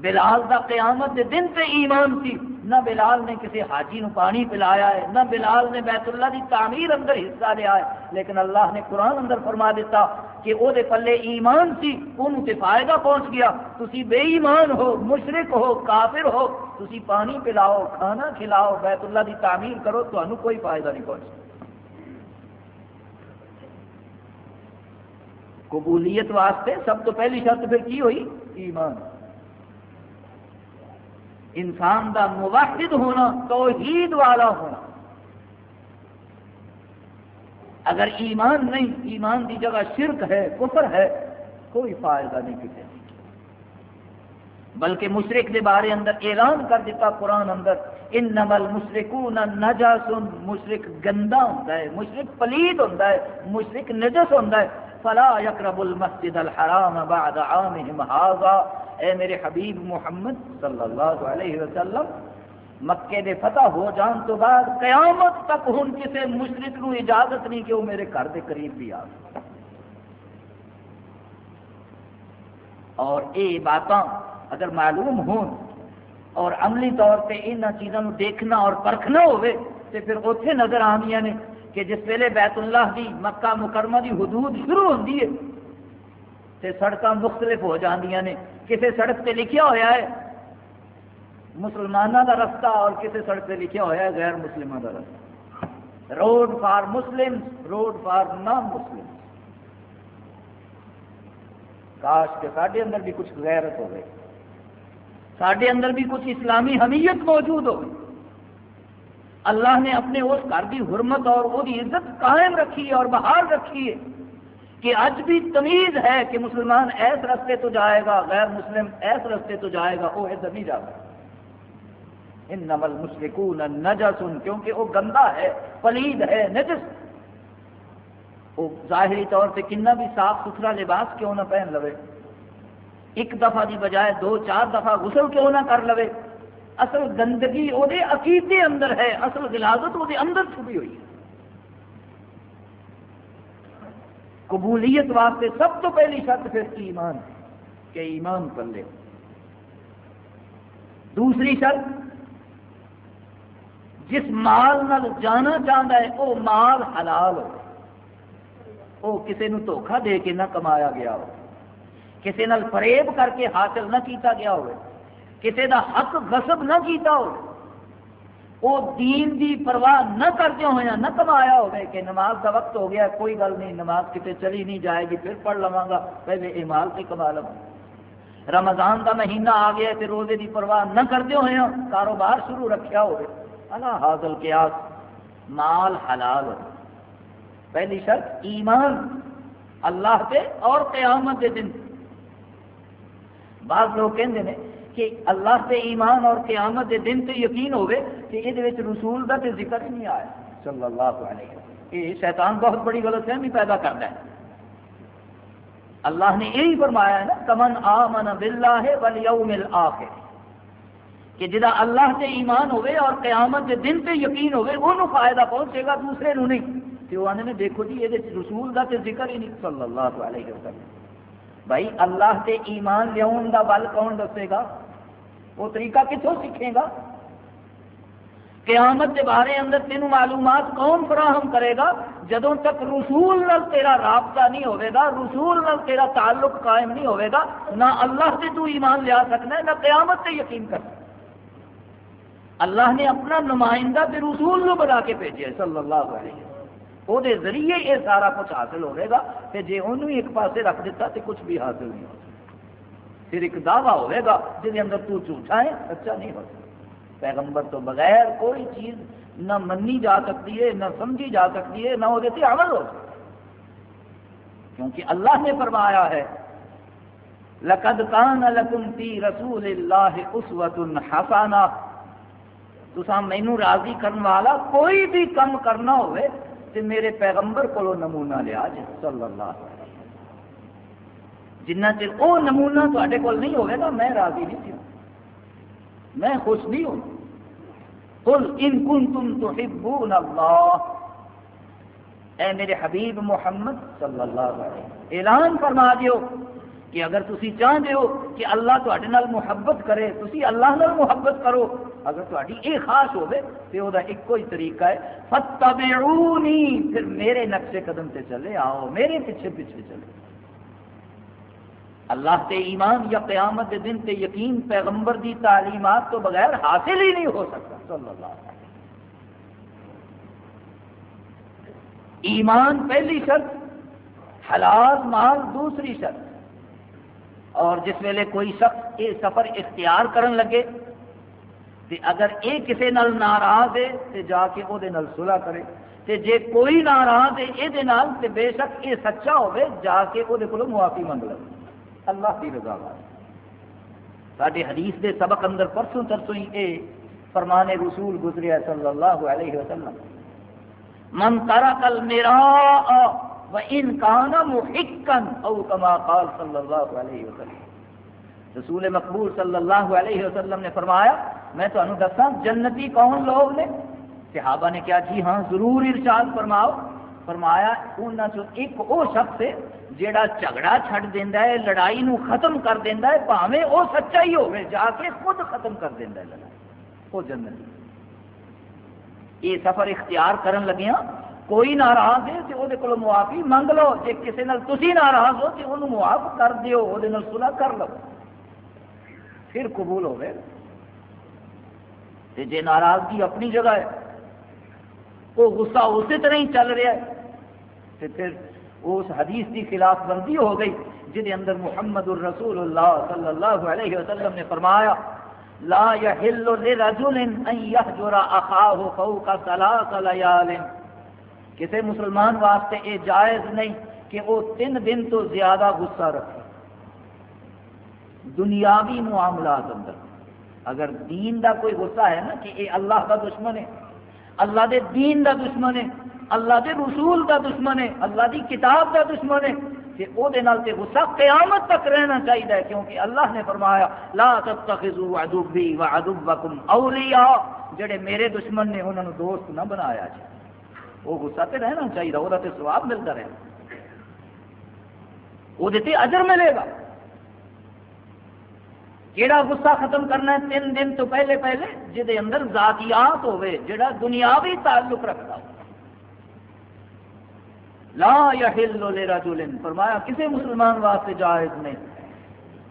بلال کا قیامت کے دن سے ایمان تھی نہ بلال نے کسی حاجی نو پانی پلایا ہے، نہ بلال نے بیت اللہ کی تعمیر اندر حصہ لیا ہے۔ لیکن اللہ نے قرآن اندر فرما دیتا کہ وہ پلے ایمان سی انہوں تے فائدہ پہنچ گیا۔ تسی بے ایمان ہو مشرق ہو، کافر ہو، تسی پانی پلاؤ، کھانا کھلاؤ، بیت اللہ کی تعمیر کرو تو کوئی فائدہ نہیں پہنچ۔ قبولیت واسطے سب تو پہلی شرط پھر کی ہوئی؟ ایمان۔ انسان دا موحد ہونا، توحید والا ہونا۔ اگر ایمان نہیں، ایمان دی جگہ شرک ہے، کفر ہے، کوئی فائدہ نہیں کسی بلکہ مشرق کے بارے اندر اعلان کر دیتا قرآن اندر ان نمل مشرقون نجاسن مشرق گندا ہوتا ہے مشرق پلیت ہوتا ہے مشرق نجس ہوتا ہے۔ فلا یقرب المسجد الحرام بعد عامهم هذا اے میرے حبیب محمد صلی اللہ علیہ وسلم، مکے دے فتح ہو جان تو بعد قیامت تک ہوں کسی مشرق نو اجازت نہیں کہ وہ میرے گھر کے قریب بھی آ اور یہ بات اگر معلوم ہوں اور عملی طور پہ ان چیزوں دیکھنا اور پرکھنا ہوئے تو پھر اتنے نظر آدی نے کہ جس ویلے بیت اللہ دی مکہ مکرمہ دی حدود شروع ہوتی ہے تو سڑک مختلف ہو جاندیاں نے۔ کسی سڑک پہ لکھیا ہوا ہے مسلمانوں کا رستہ، اور کسی سڑک پہ لکھیا ہوا ہے، غیر مسلموں کا رستہ۔ Road for Muslim, road for non Muslim. کاش کے سارے اندر بھی کچھ غیرت ہو گئی سڈے اندر بھی کچھ اسلامی حمیت موجود ہو اللہ نے اپنے اس گھر کی حرمت اور وہ عزت قائم رکھی ہے اور بہار رکھی ہے۔ کہ اج بھی تمیز ہے کہ مسلمان ایس رستے تو جائے گا، غیر مسلم ایس رستے تو جائے گا، وہ ادھر نہیں جائے گا ان نمل مشرقون نجسن کیونکہ وہ گندا ہے، پلید ہے، نجس۔ وہ ظاہری طور سے کنا بھی صاف ستھرا لباس کیوں نہ پہن لوے۔ ایک دفعہ دی بجائے دو، چار دفعہ غسل کیوں نہ کر لوے۔ اصل گندگی وہ عقیدے اندر ہے، اصل غلازت وہ اندر چھپی ہوئی ہے۔ قبولیت واسطے سب تو پہلی شرط پھر ایمان کہ ایمان کر لے۔ دوسری شرط، جس مال نال جانا چاہتا ہے وہ مال حلال ہو۔ وہ کسی نے دھوکھا دے کے نہ کمایا گیا ہو۔ کسی نال فریب کر کے حاصل نہ کیتا گیا ہو کسی دا حق غصب نہ کیتا ہو وہ دین دی پرواہ نہ کرتے ہوئے نہ کمایا ہوئے کہ نماز کا وقت ہو گیا، کوئی گل نہیں، نماز کتنے چلی نہیں جائے گی، پھر پڑھ لوا گا، پہلے ایمال سے کما لوا رمضان کا مہینہ آ گیا پھر روزے دی پرواہ نہ کرتے ہوئے کاروبار شروع رکھیا ہوئے۔ اللہ حاصل کیا مال حلال ہو۔ پہلی شرط، ایمان۔ اللہ پہ اور قیامت کے دن۔ بعض لوگ کہتے ہیں کہ اللہ سے ایمان اور قیامت کے دن سے یقین ہوئے کہ یہ رسول کا تو ذکر نہیں آیا۔ صلی اللہ علیہ وسلم۔ یہ شیطان بہت بڑی غلط فہمی پیدا کرتا ہے۔ اللہ نے یہی فرمایا ہے نا، کمن آمن باللہ والیوم الاخر کہ جدا اللہ سے ایمان ہوئے اور قیامت کے دن سے یقین ہوئے وہ فائدہ پہنچے گا، دوسرے نو نہیں۔ کہ وہ آنے دیکھو جی یہ رسول کا تو ذکر ہی نہیں صلی اللہ علیہ وسلم۔ بھائی، اللہ سے ایمان لیا بل کون دسے گا؟ وہ طریقہ کتوں سیکھے گا؟ قیامت کے بارے اندر تین معلومات کون فراہم کرے گا؟ جدوں تک رسول نل تیرا رابطہ نہیں ہوئے گا، رسول نل تیرا تعلق قائم نہیں ہوئے گا، نہ اللہ سے تو ایمان لیا سکنا ہے، نہ قیامت سے یقین کر سکنا اللہ نے اپنا نمائندہ بھی رسول نو بنا کے بھیجے صلی اللہ علیہ وسلم۔ وہ ذریعے یہ سارا کچھ حاصل ہوئے گا، کہ جی انہوں ایک پاسے رکھ دیتا تو کچھ بھی حاصل نہیں ہو سکتا پھر ایک دعویٰ ہوئے گا جن اندر تو جھوٹا ہے سچا نہیں ہو سکتا پیغمبر تو بغیر کوئی چیز نہ منی جا سکتی ہے، نہ سمجھی جا سکتی ہے، نہ وہ عمل ہو۔ سکتا کیونکہ اللہ نے فرمایا ہے، لقد کان لکم فی رسول اللہ اسوۃ حسانہ تسا مینو راضی کرنے والا کوئی بھی کم کرنا ہوئے تو میرے پیغمبر کو نمونہ لیا جی صلی اللہ علیہ جنہ چر وہ نمونہ تے کول نہیں ہوگا گا، میں راضی نہیں تھی۔ میں خوش نہیں ہوں۔ قل ان کنتم تحبون اللہ۔ اے میرے حبیب محمد صلی اللہ علیہ وسلم، اعلان فرما دیو کہ اگر تسی چاہتے ہو کہ اللہ تے محبت کرے، تسی اللہ نال محبت کرو، اگر تاری یہ خاص ہوگی تو وہ ایک ہی طریقہ ہے فتبعونی پھر میرے نقشے قدم سے چلے، آؤ میرے پیچھے پیچھے چلے۔ اللہ سے ایمان یا قیامت کے دن سے یقین پیغمبر دی تعلیمات تو بغیر حاصل ہی نہیں ہو سکتا۔ صلی اللہ علیہ ایمان پہلی شرط، حلال مال دوسری شرط۔ اور جس ویلے کوئی شخص یہ سفر اختیار کرن لگے تے اگر یہ کسی نال ناراض ہے تے جا کے وہ صلح کرے۔ تے جے کوئی ناراض ہے یہ بے شک یہ سچا ہوے جا کے وہ معافی منگ لے اللہ کی رضا سارے حدیث دے سبق اندر پرسوں ترسوں ہی اے فرمان رسول گزریا صلی اللہ علیہ وسلم۔ من ترک المراء وَإِن كَانَ مُحِقًّا أَوْ كَمَا قَالْ صلی اللہ علیہ وسلم۔ رسول مقبول صلی اللہ علیہ وسلم نے فرمایا، میں تو انہوں دسا جنتی کون لوگ نے؟ صحابہ نے کیا جی ہاں ضرور ارشاد فرماؤ۔ فرمایا انہوں ایک وہ شخص ہے جیڑا جھگڑا چھڑ دینا ہے، لڑائی نو ختم کر دینا ہے پاوے وہ سچا ہی ہوگی جا کے خود ختم کر دینا ہے لڑائی۔ وہ جنتی یہ سفر اختیار کرن لگیا کوئی ناراض ہے تو وہ معافی منگ لو جی کسی تھی ناراض ہو تو وہ معاف کر دیو وہ سلا کر لو۔ پھر قبول ہوئے جی ناراضگی اپنی جگہ ہے وہ غصہ اسی طرح ہی چل رہا ہے۔ تو پھر اس حدیث کی خلاف ورزی ہو گئی جہد اندر محمد الرسول اللہ صلی اللہ علیہ وسلم نے فرمایا، لا يحل لرجل ان يحجر اخاه فوق ثلاث ليال کسی مسلمان واسطے یہ جائز نہیں کہ وہ تین دن تو زیادہ غصہ رکھے۔ دنیاوی معاملات اندر۔ اگر دین دا کوئی غصہ ہے نا کہ یہ اللہ کا دشمن ہے اللہ دے دین دا دشمن ہے، اللہ دے رسول دا دشمن ہے، اللہ دی کتاب دا دشمن ہے۔ کہ او دے نال تے غصہ قیامت تک رہنا چاہیے کیونکہ اللہ نے فرمایا، لا تتخذوا عدوی وعدوکم اولیاء۔ جڑے میرے دشمن نے انہوں نے دوست نہ بنایا جی وہ غصہ تے رہنا چاہیے وہ تے ثواب ملتا رہے۔ وہ تے اجر ملے گا۔ کیڑا غصہ ختم کرنا ہے، تین دن تو پہلے پہلے جہد اندر ذاتیات ہوئے جڑا دنیاوی تعلق رکھتا ہو لا یحل لرجل فرمایا کسی مسلمان واسطے جائز نہیں۔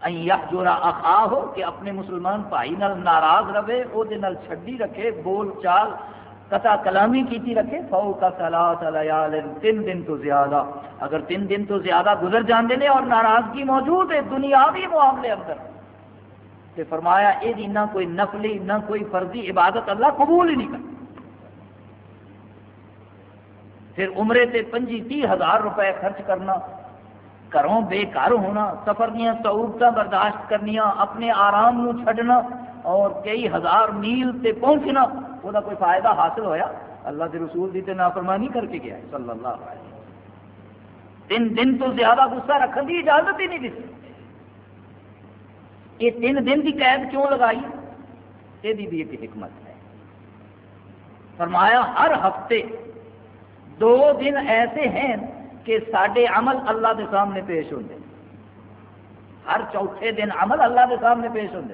این یحجر اخاہ، کہ اپنے مسلمان بھائی نال ناراض رہے او دے نال چھڈی رکھے، بول چال، قطع کلامی کیتی رکھے فو کا سلاط لیال، تین دن تو زیادہ۔ اگر تین دن تو زیادہ گزر جاندے نے اور ناراضگی موجود ہے، دنیاوی معاملے اندر۔ تے فرمایا یہ نہ کوئی نفلی، نہ کوئی فرضی عبادت اللہ قبول ہی نہیں کرتا پھر عمرے تے پنجی تی ہزار روپے خرچ کرنا، گھروں بے گھر ہونا، سفر دیا سہولت برداشت کرنی اپنے آرام نو چھڈنا اور کئی ہزار میل تے پہنچنا، وہ کوئی فائدہ حاصل ہویا۔ اللہ کے رسول دی تے نافرمانی کر کے گیا صلی اللہ علیہ وسلم۔ تین دن تو زیادہ غصہ رکھنے کی اجازت ہی نہیں دیتی۔ یہ تین دن کی قید کیوں لگائی؟ یہ بھی ایک حکمت ہے۔ فرمایا، ہر ہفتے دو دن ایسے ہیں کہ سڈے عمل اللہ کے سامنے پیش ہوتے ہر چوتھے دن عمل اللہ کے سامنے پیش ہوتے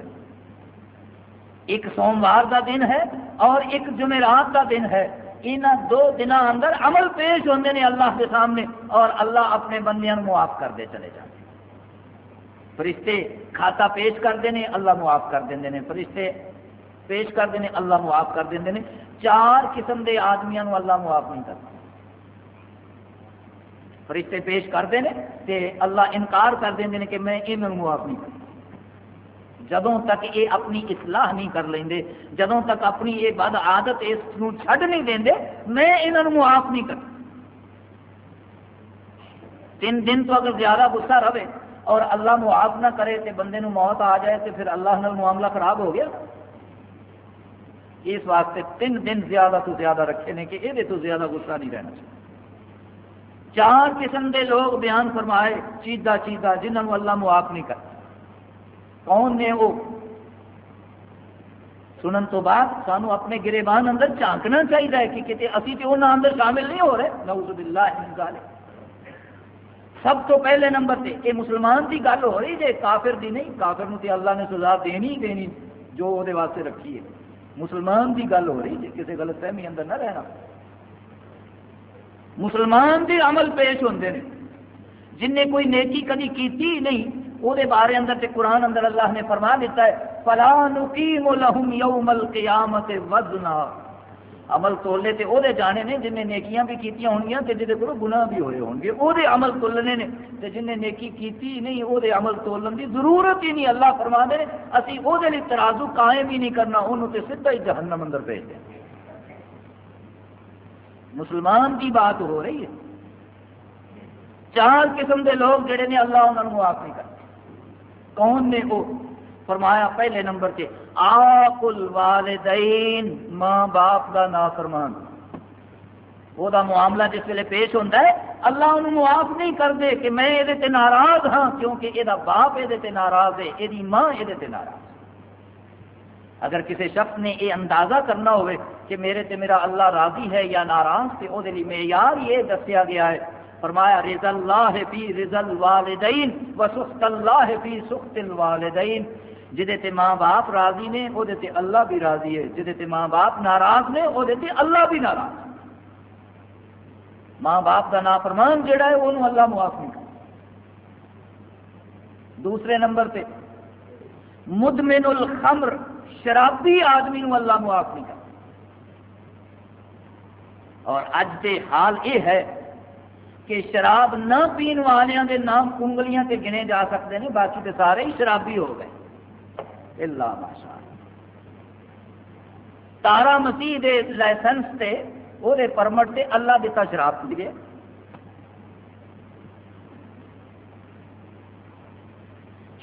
ایک سوموار کا دن ہے اور ایک جمعرات کا دن ہے۔ ان دو دن اندر عمل پیش ہوتے ہیں اللہ کے سامنے اور اللہ اپنے بندیاں معاف کرتے چلے جاتے فرشتے کھاتا پیش کرتے ہیں اللہ معاف کر دیں فرشتے پیش کرتے ہیں اللہ معاف کر دیں چار قسم کے آدمیوں اللہ معاف نہیں کرتا۔ فرشتے پیش کرتے ہیں تو اللہ انکار کر دیں کہ میں یہ معاف نہیں کرتا۔ جدوں تک یہ اپنی اصلاح نہیں کر لیں جدوں تک اپنی یہ بد عادت اس چھڈ نہیں دیں میں یہاں معاف نہیں کرتا۔ تین دن تو اگر زیادہ غصہ رہے اور اللہ معاف نہ کرے تو بندے نو موت آ جائے تو پھر اللہ نال معاملہ خراب ہو گیا؟ اس واسطے تین دن زیادہ تو زیادہ رکھے نے کہ یہ تو زیادہ غصہ نہیں رہنا چاہیے۔ چار قسم کے لوگ بیان فرمائے چیزا چیزا جنہوں نے اللہ معاف نہیں کرتا۔ کون نے وہ؟ سنن تو بعد سانو اپنے گریبان اندر جھانکنا چاہیے کہ کتنے اسی تو انہوں اندر شامل نہیں ہو رہے۔ نعوذ باللہ من ذالک۔ سب تو پہلے نمبر سے یہ مسلمان کی گل ہو رہی جی کافر دی نہیں، کافر تے اللہ نے سزا دینی دینی، جو وہ واسطے رکھی ہے۔ مسلمان کی گل ہو رہی جی کسی غلط فہمی اندر نہ رہنا۔ مسلمان کے عمل پیش ہوتے ہیں جن نے کوئی نیکی کدی کیتی نہیں وہ بارے اندر تے قرآن اندر اللہ نے فرما دیتا ہے، فلا نقیم لهم یوم القیامت وزنا۔ عمل تولنے تے وہ جانے نے جن نے نیکیاں بھی کی ہونگی تے جہد کو گناہ بھی ہوئے ہون گے۔ وہ عمل تولنے نے تے جن نے نیکی کیتی نہیں وہ عمل تولن دی ضرورت ہی نہیں۔ اللہ فرما دے اسی وہ ترازو قائم ہی نہیں کرنا انہوں تے سیدھا ہی جہنم اندر بھیج دیں مسلمان کی بات ہو رہی ہے۔ چار قسم دے لوگ جڑے نے اللہ انہوں معاف نہیں کرتے۔ کون نے وہ؟ فرمایا پہلے نمبر سے آپ الوالدین، ماں باپ کا نافرمان۔ وہ معاملہ جس ویلے پیش ہوتا ہے، اللہ انہوں معاف نہیں کر دے کہ میں یہ ناراض ہاں کیونکہ یہ باپ یہ ناراض ہے یہ ماں یہ ناراض۔ اگر کسی شخص نے یہ اندازہ کرنا ہوئے کہ میرے تے میرا اللہ راضی ہے یا ناراض، تو وہ معیار یہ دسیا گیا ہے۔ فرمایا رض اللہ فی رض الوالدین و سخت اللہ فی سخت الوالدین۔ تے ماں باپ راضی نے وہ اللہ بھی راضی ہے۔ تے ماں باپ ناراض نے وہ اللہ بھی ناراض ماں باپ کا نافرمان جڑا ہے وہ اللہ معاف نہیں دوسرے نمبر پہ مدمن الخمر، شرابی آدمی نو اللہ معاف نہیں اور اج تے حال یہ ہے کہ شراب نہ پین والوں کے نام انگلیاں تے گنے جا سکتے ہیں باقی تے سارے ہی شرابی ہو گئے۔ اللہ ماشاء تارا مسیح دے لائسنس تے، وہ پرمٹ تے اللہ دیتا شراب پی گیا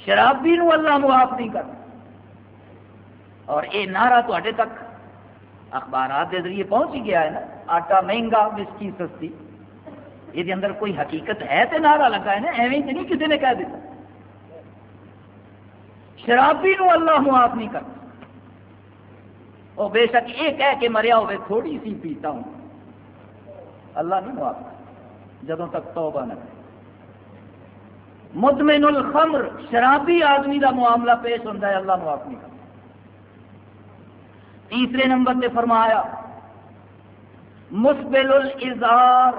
شرابی نو اللہ معاف نہیں کرتا اور یہ نعرہ تے تک اخبارات کے ذریعے پہنچ ہی گیا ہے نا، آٹا مہنگا مسکی سستی. یہ اندر کوئی حقیقت ہے تو نعرہ لگا ہے نا، ایویں تو نہیں کسی نے کہہ دیتا. شرابی نو اللہ معاف نہیں کرتا۔ وہ بے شک یہ کہہ کے مریا ہوئے تھوڑی سی پیتا ہوں۔ اللہ نہیں معاف کرتا۔ جدوں تک توبہ نہ کرے۔ مدمن الخمر، شرابی آدمی کا معاملہ پیش ہوتا ہے، اللہ معاف نہیں کرتا۔ تیسرے نمبر پہ فرمایا، مسبل الازار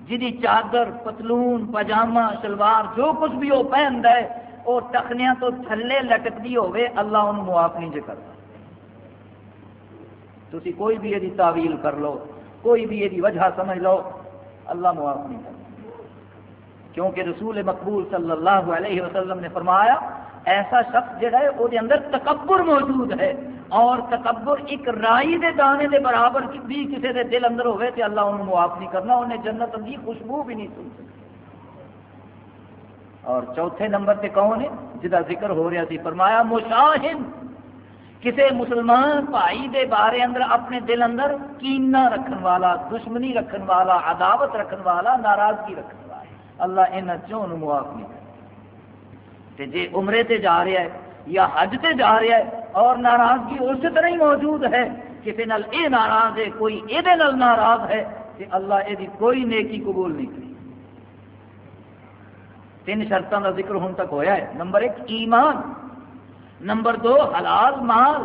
جی چادر، پتلون، پاجامہ، شلوار، جو کچھ بھی وہ پہن ہے وہ ٹخنیا تو تھلے لٹکتی ہوے اللہ ان معاف نہیں جی کرتا تھی کوئی بھی یہ تعویل کر لو، کوئی بھی یہ وجہ سمجھ لو، اللہ معاف نہیں کرتا کیونکہ رسول مقبول صلی اللہ علیہ وسلم نے فرمایا، ایسا شخص جڑا ہے وہ اندر تکبر موجود ہے۔ اور تکبر ایک رائی دے دانے دے برابر بھی کسی دے دل اندر ہوئے تو اللہ انہوں معاف نہیں کرنا، انہیں جنت اندی خوشبو بھی نہیں سن سکتی اور چوتھے نمبر پہ کون ہے؟ جہاں ذکر ہو رہا تھی، فرمایا، مشاہد۔ کسی مسلمان بھائی دے بارے اندر، اپنے دل اندر کینا رکھن والا، دشمنی رکھن والا، عداوت رکھن والا، ناراضگی رکھن والا اللہ ان چون معاف نہیں کرتا؟ جی عمرے تے جا رہا ہے یا حج تے جا رہا ہے اور ناراضگی اس طرح ہی موجود ہے کسی نال اے ناراض ہے، کوئی یہ ناراض ہے کہ اللہ یہ کوئی نیکی قبول نہیں کری تین شرطوں کا ذکر ہوں تک ہویا ہے۔ نمبر ایک، ایمان۔ نمبر دو، حلال مال۔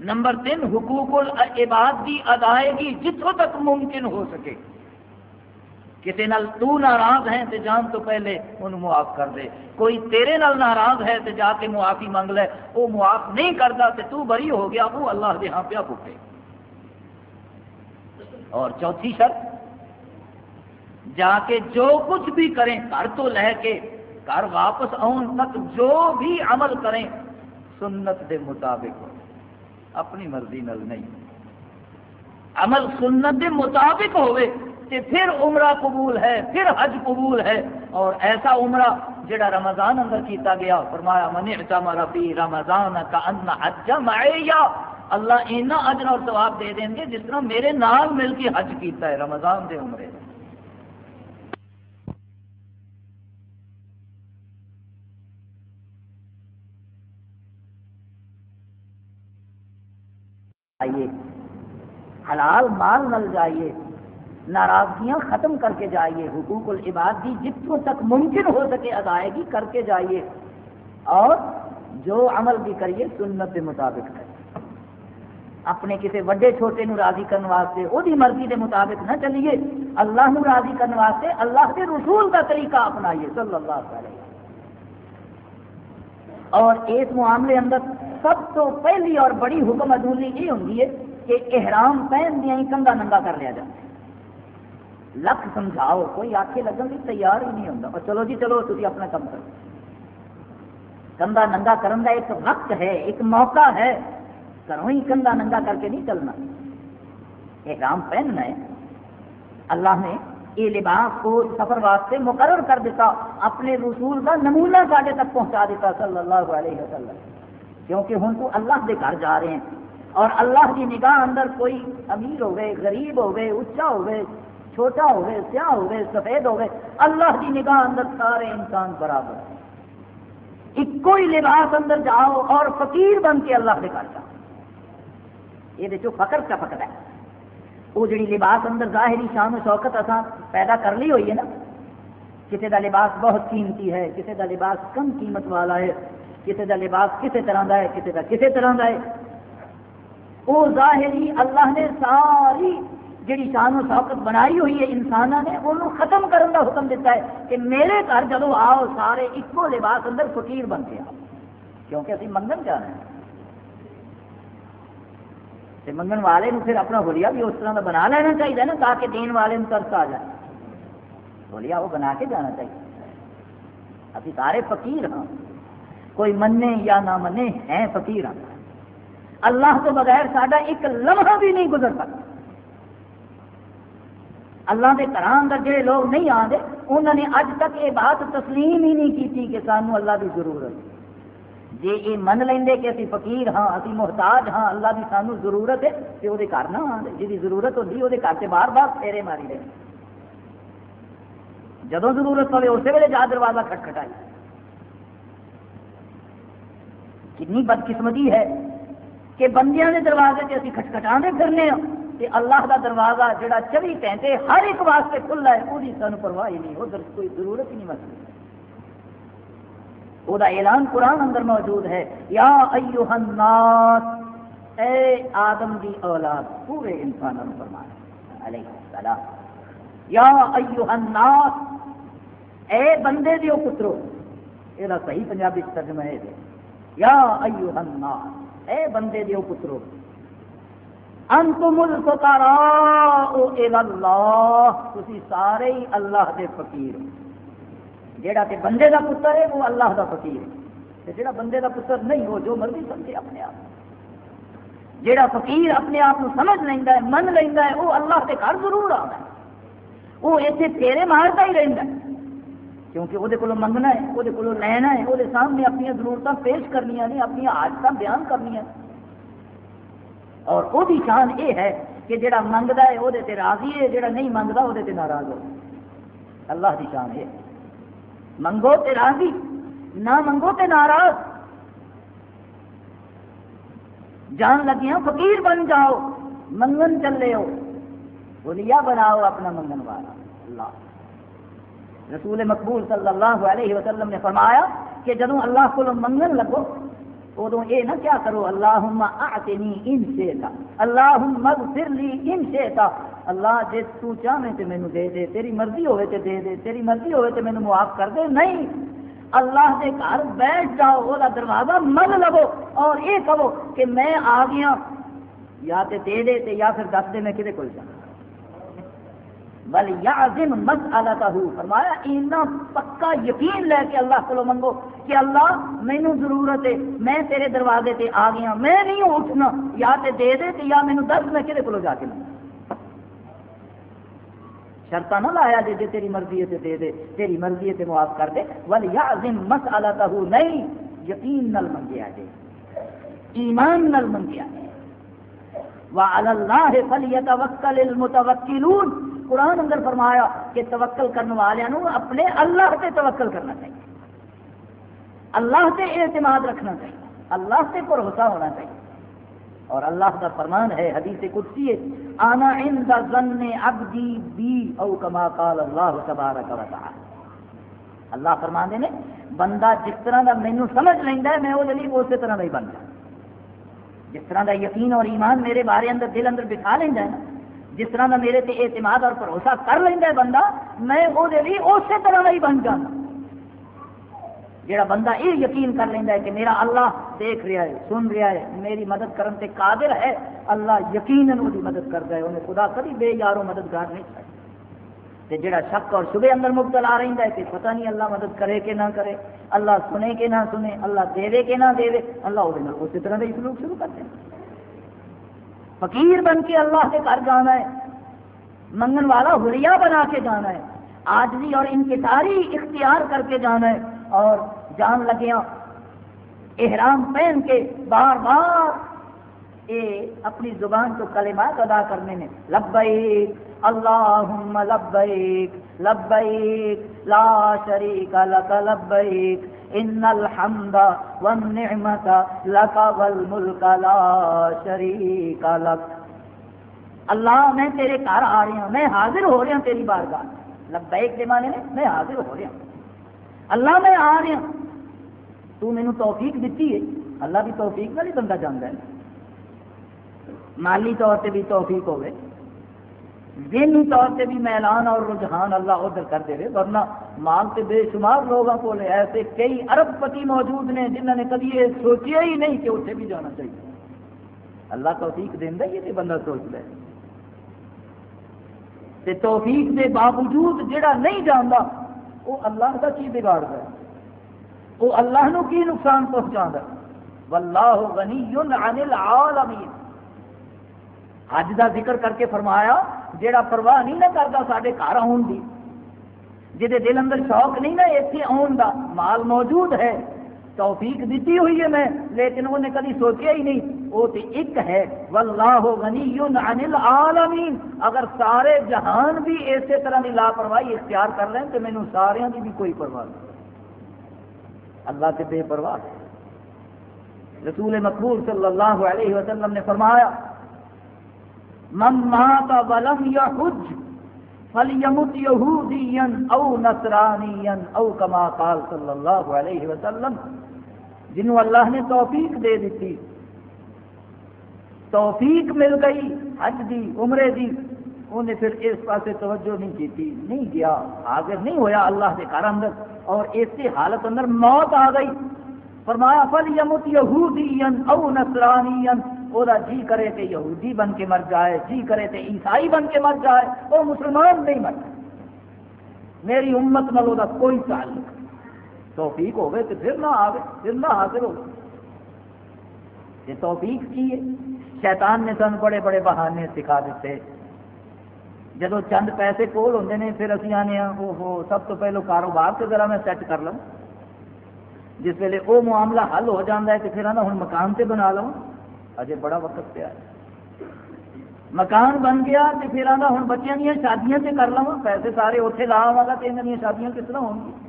نمبر تین، حقوق العباد کی ادائیگی جتوں تک ممکن ہو سکے۔ کسی نال تو ناراض ہے تو جان تو پہلے ان معاف کر دے۔ کوئی تیرے نال ناراض ہے تو جا کے معافی منگ لے۔ وہ معاف نہیں کرتا تو تو بری ہو گیا، وہ اللہ کے ہاں پیا پوٹے اور چوتھی شرط جا کے جو کچھ بھی کریں، گھر تو لے کے گھر واپس آن تک جو بھی عمل کریں، سنت دے مطابق ہو۔ اپنی مرضی نل نہیں۔ عمل سنت دے مطابق ہوئے تے پھر عمرہ قبول ہے، پھر حج قبول ہے۔ اور ایسا عمرہ جڑا رمضان اندر کیتا گیا، فرمایا، من اعتمر فی رمضان کا ان حج معیا اللہ اینا اجر اور ثواب دے دیں گے، جس طرح میرے نال مل کے حج کیتا ہے، رمضان دے عمرے۔ حلال مال مل جائیے، ناراضگیاں ختم کر کے جائیے، حقوق العباد کی جتوں تک ممکن ہو سکے ادائیگی کر کے جائیے، اور جو عمل بھی کریے سنت کے مطابق کرے اپنے کسی وڈے چھوٹے نو راضی کرنے واسطے وہ مرضی کے مطابق نہ چلیے، اللہ نو راضی کرنے واسطے اللہ کے رسول کا طریقہ اپنائیے، صلی اللہ علیہ اور اس معاملے اندر سب تو پہلی اور بڑی حکم ادولی یہ ہوں کہ احرام پہن دیا ہی کنگا ننگا کر لیا جائے لکھ سمجھاؤ، کوئی آخے لگن کی تیار ہی نہیں ہوتا اور چلو جی چلو تھی اپنا کام کرو۔ کندھا ننگا کرن کا ایک وقت ہے، ایک موقع ہے۔ گھروں ہی کندھا ننگا کر کے نہیں چلنا۔ احرام پہننا ہے۔ اللہ نے یہ لباس کو سفر واسطے مقرر کر دیتا، اپنے رسول کا نمونہ ساڈے تک پہنچا دیتا صلی اللہ علیہ وسلم۔ کیونکہ ہوں تو اللہ کے گھر جا رہے ہیں۔ اور اللہ کی نگاہ اندر کوئی امیر ہوئے، غریب ہوئے اچا ہوئے، چھوٹا ہوئے، سیاہ ہوئے، سفید ہوئے، اللہ کی نگاہ اندر سارے انسان برابر ایک کوئی لباس اندر جاؤ اور فقیر بن کے اللہ سے کر جاؤ۔ یہ جو فقر کا فقر ہے۔ وہ جڑی لباس اندر ظاہری شان و شوکت اصا پیدا کر لی ہوئی ہے نا کسی کا لباس بہت قیمتی ہے کسی کا لباس کم قیمت والا ہے کسی کا لباس کسی طرح کا ہے کسی کا کسی طرح کا ہے۔ وہ ظاہری اللہ نے ساری جڑی شان و شوقت بنائی ہوئی ہے انسان نے انہوں ختم کرنے کا حکم دیتا ہے کہ میرے گھر جب آؤ، سارے ایکو لباس اندر فقیر بن کے آؤ۔ کیونکہ ابھی منگن جا رہے ہیں منگن والے پھر اپنا ہولیا بھی اس طرح کا بنا لینا چاہیے نا، تاکہ دین والے ترس آ جائے۔ ہولیا وہ بنا کے جانا چاہیے ابھی سارے فقیر ہاں۔ کوئی منے یا نہ منے ہیں فقیر ہاں۔ اللہ تو بغیر ساڈا ایک لمحہ بھی نہیں گزر سکتا۔ اللہ کے گھر اندر جڑے لوگ نہیں آتے انہوں نے اج تک یہ بات تسلیم ہی نہیں کی کہ سانو اللہ کی ضرورت جی یہ من لیں کہ اسی فقیر ہاں اسی محتاج ہاں اللہ کی سانو ضرورت ہے تو وہ گھر نہ آتے جی ضرورت ہوتی وہ گھر سے بار بار پھیرے ماری رہے جدو ضرورت پوے، اسی ویلے جا دروازہ کھٹکھٹائی۔ کنی بدقسمتی ہے۔ کہ بندیاں کے دروازے سے اسی کھٹکھٹا پھرنے ہاں کہ اللہ کا دروازہ جڑا چوبی گھنٹے ہر ایک واسطے کھلا ہے وہی سانو پرواہ ہی نہیں، ادھر کوئی ضرورت ہی نہیں مسئلہ وہ اعلان قرآن اندر موجود ہے، یا ایوہ الناس، اے آدم دی اولاد، پورے انسانوں فرمایا۔ علیہ السلام۔ یا ایوہ الناس، اے بندے دیو پترو یہ صحیح پنجابی ترجمہ ہے۔ یا ایوہ الناس۔ اے بندے دیو پترو، انتم الفقراء الى اللہ تسی سارے ہی اللہ دے فقیر جیڑا تے بندے دا پتر ہے، وہ اللہ دا فقیر ہے جیڑا بندے دا پتر نہیں ہو جو مرضی سمجھے اپنے آپ۔ جیڑا فقیر اپنے آپ سمجھ لینا ہے، من لینا ہے، وہ اللہ کے گھر ضرور آنا ہے۔ وہ ایسے پھیرے مارتا ہی رہتا ہے۔ کیونکہ وہ منگنا ہے وہ لینا ہے وہ سامنے اپنی ضرورت پیش کرنی نے یعنی اپنی آدت بیان کرنی اور وہ شان یہ ہے کہ جڑا منگتا ہے وہ راضی ہے، جڑا نہیں منگتا وہ ناراض ہو۔ اللہ کی شان ہے منگو تے راضی، نہ منگو تے ناراض۔ جان لگیاں، فقیر بن جاؤ، منگن چلے ہو۔ بولیا بناؤ اپنا منگن والا۔ اللہ۔ رسول مقبول صلی اللہ علیہ وسلم نے فرمایا کہ جدو اللہ کو منگن لگو ادو یہ نہ کیا کرو اللہ آتنی ان شیتا اللہ مغفر لی ان شیتا۔ اللہ جی تو چاہے تو مینو دے دے، تیری مرضی ہوئے تو دے دے، تیری مرضی ہوئے تو مینو معاف کر دے۔ نہیں، اللہ کے گھر بیٹھ جاؤ وہ دروازہ مل لو اور یہ کہو کہ میں آ گیا، یا تے دے دے تے یا پھر دس دے میں کھے کول جانا بل یعظم مسئلتہ فرمایا اینا پکا یقین لے کے اللہ کو منگو کہ اللہ مینو ضرورت ہے، میں تیرے دروازے تے آ گیا، میں نہیں اٹھنا، یا تے دے دے تے یا مینو دس میں کہے کو جا کے منگا شرط نہ لایا جی جی تیری مرضی ہے تے دے دے، تیری مرضی ہے تے معاف کر دے۔ ول یعظم مسئلتہ نہیں، یقین نل منگیا جی ایمان نل منگیا جی وعلى الله فليتوكل المتوكلون قرآن اندر فرمایا کہ توکل کرنے والوں اپنے اللہ سے توکل کرنا چاہیے۔ اللہ سے اعتماد رکھنا چاہیے۔ اللہ سے بھروسہ ہونا چاہیے۔ اور اللہ کا فرمان ہے، حدیث قدسی ہے، آنا عند ظن عبدی بی او کما قال اللہ تبارک و تعالی۔ اللہ فرمان نے، بندہ جس طرح کا مینو سمجھ لینا ہے، میں وہ لیے اسی طرح کا ہی بن جائے جس طرح کا یقین اور ایمان میرے بارے اندر دل اندر بٹھا لینا ہے جس طرح کا میرے تے اعتماد اور بھروسہ کر لینا ہے بندہ، میں وہ اسی طرح کا ہی بن جانا جڑا بندہ یہ یقین کر لینا ہے کہ میرا اللہ دیکھ رہا ہے، سن رہا ہے، میری مدد کرنے سے قادر ہے، اللہ یقیناً وہ مدد کرتا ہے، انہیں خدا کبھی بے یارو مددگار نہیں چاہیے جڑا شک اور شبے اندر مبتلا رہتا ہے کہ پتہ نہیں اللہ مدد کرے کہ نہ کرے، اللہ سنے کہ نہ سنے، اللہ دے کہ نہ دے اللہ وہ اسی طرح کا سلوک شروع کرتے ہیں فقیر بن کے اللہ کے گھر جانا ہے۔ منگن والا ہریا بنا کے جانا ہے۔ آجری اور انکساری اختیار کر کے جانا ہے اور جان لگیا۔ احرام پہن کے بار بار اے اپنی زبان کو کلمات ادا کرنے میں لبیک، اللہم لبیک لبیک، لا شریک لک لبیک۔ ان الحمد والنعمت لك والملك لا شريك لك۔ اللہ میں تیرے گھر آ رہی ہوں، میں حاضر ہو رہا ہوں تیری بارگاہ۔ لبیک کے معنی میں میں حاضر ہو رہا ہوں۔ اللہ میں آ رہا ہوں۔ تو مینو توفیق دیتی ہے۔ اللہ بھی توفیق والی بندہ جانتا ہے۔ مالی طور سے بھی توفیق ہوئے ذہنی طور سے بھی میلان اور رجحان اللہ ادھر کر دے ورنہ مال سے بے شمار لوگوں کو ایسے کئی ارب پتی موجود نے جنہوں نے کبھی یہ سوچیا ہی نہیں کہ اسے بھی جانا چاہیے۔ اللہ توفیق دینا یہ بندہ سوچتا ہے تے توفیق دے باوجود جڑا نہیں جانتا وہ اللہ کا کی بگاڑتا ہے؟ وہ اللہ نو کی نقصان پہنچا واللہ غنی عن العالمین۔ حج دا ذکر کر کے فرمایا جیڑا پرواہ نہیں نہ کرتا سارے گھر آن کی جہے دل اندر شوق نہیں نا اتنے آن کا مال موجود ہے، توفیق دیتی ہوئی ہے میں، لیکن انہیں کدی سوچیا ہی نہیں۔ وہ تو ایک ہے، واللہ غنی عن العالمین۔ اگر سارے جہان بھی اسی طرح کی لاپرواہی اختیار کر لیں تو مینو سارے کی بھی کوئی پرواہ نہیں۔ اللہ کے بے پرواہ۔ رسول مقبول صلی اللہ علیہ وسلم نے فرمایا من مات ولم يحج فلیمت یہودیا او نصرانیا او کما قال صلی اللہ علیہ وسلم. جنہوں اللہ نے توفیق دے دیتی، توفیق مل گئی، حج دی، عمرے دی انہیں پھر اس پاسے توجہ نہیں کی نہیں گیا حاضر نہیں ہویا اللہ کے گھر اندر، اور اسی حالت اندر موت آ گئی۔ فرمایا فل یمت یہودی او نسرانی وہ جی کرے کہ یہودی بن کے مر جائے جی کرے کہ عیسائی بن کے مر جائے، وہ مسلمان نہیں مر میری امت نال وہ کوئی تعلق۔ توفیق ہوگی تو پھر نہ آگے پھر نہ حاصل ہو یہ توفیق کی ہے؟ شیطان نے سن بڑے بڑے بہانے سکھا دیتے۔ جب چند پیسے کول ہوتے ہیں پھر ابھی آنے وہ ہو سب تو پہلو کاروبار سے ذرا میں سیٹ کر لوں۔ جس ویلے وہ معاملہ حل ہو جاتا ہے تو پھر آنا ہوں مکان سے بنا لوں۔ اجے بڑا وقت پیا مکان بن گیا تو پھر آنا ہوں بچیاں دیا شادیاں سے کر لوا پیسے سارے اتنے لا آوا گا تو یہاں دیا شادیاں کس طرح ہوں گی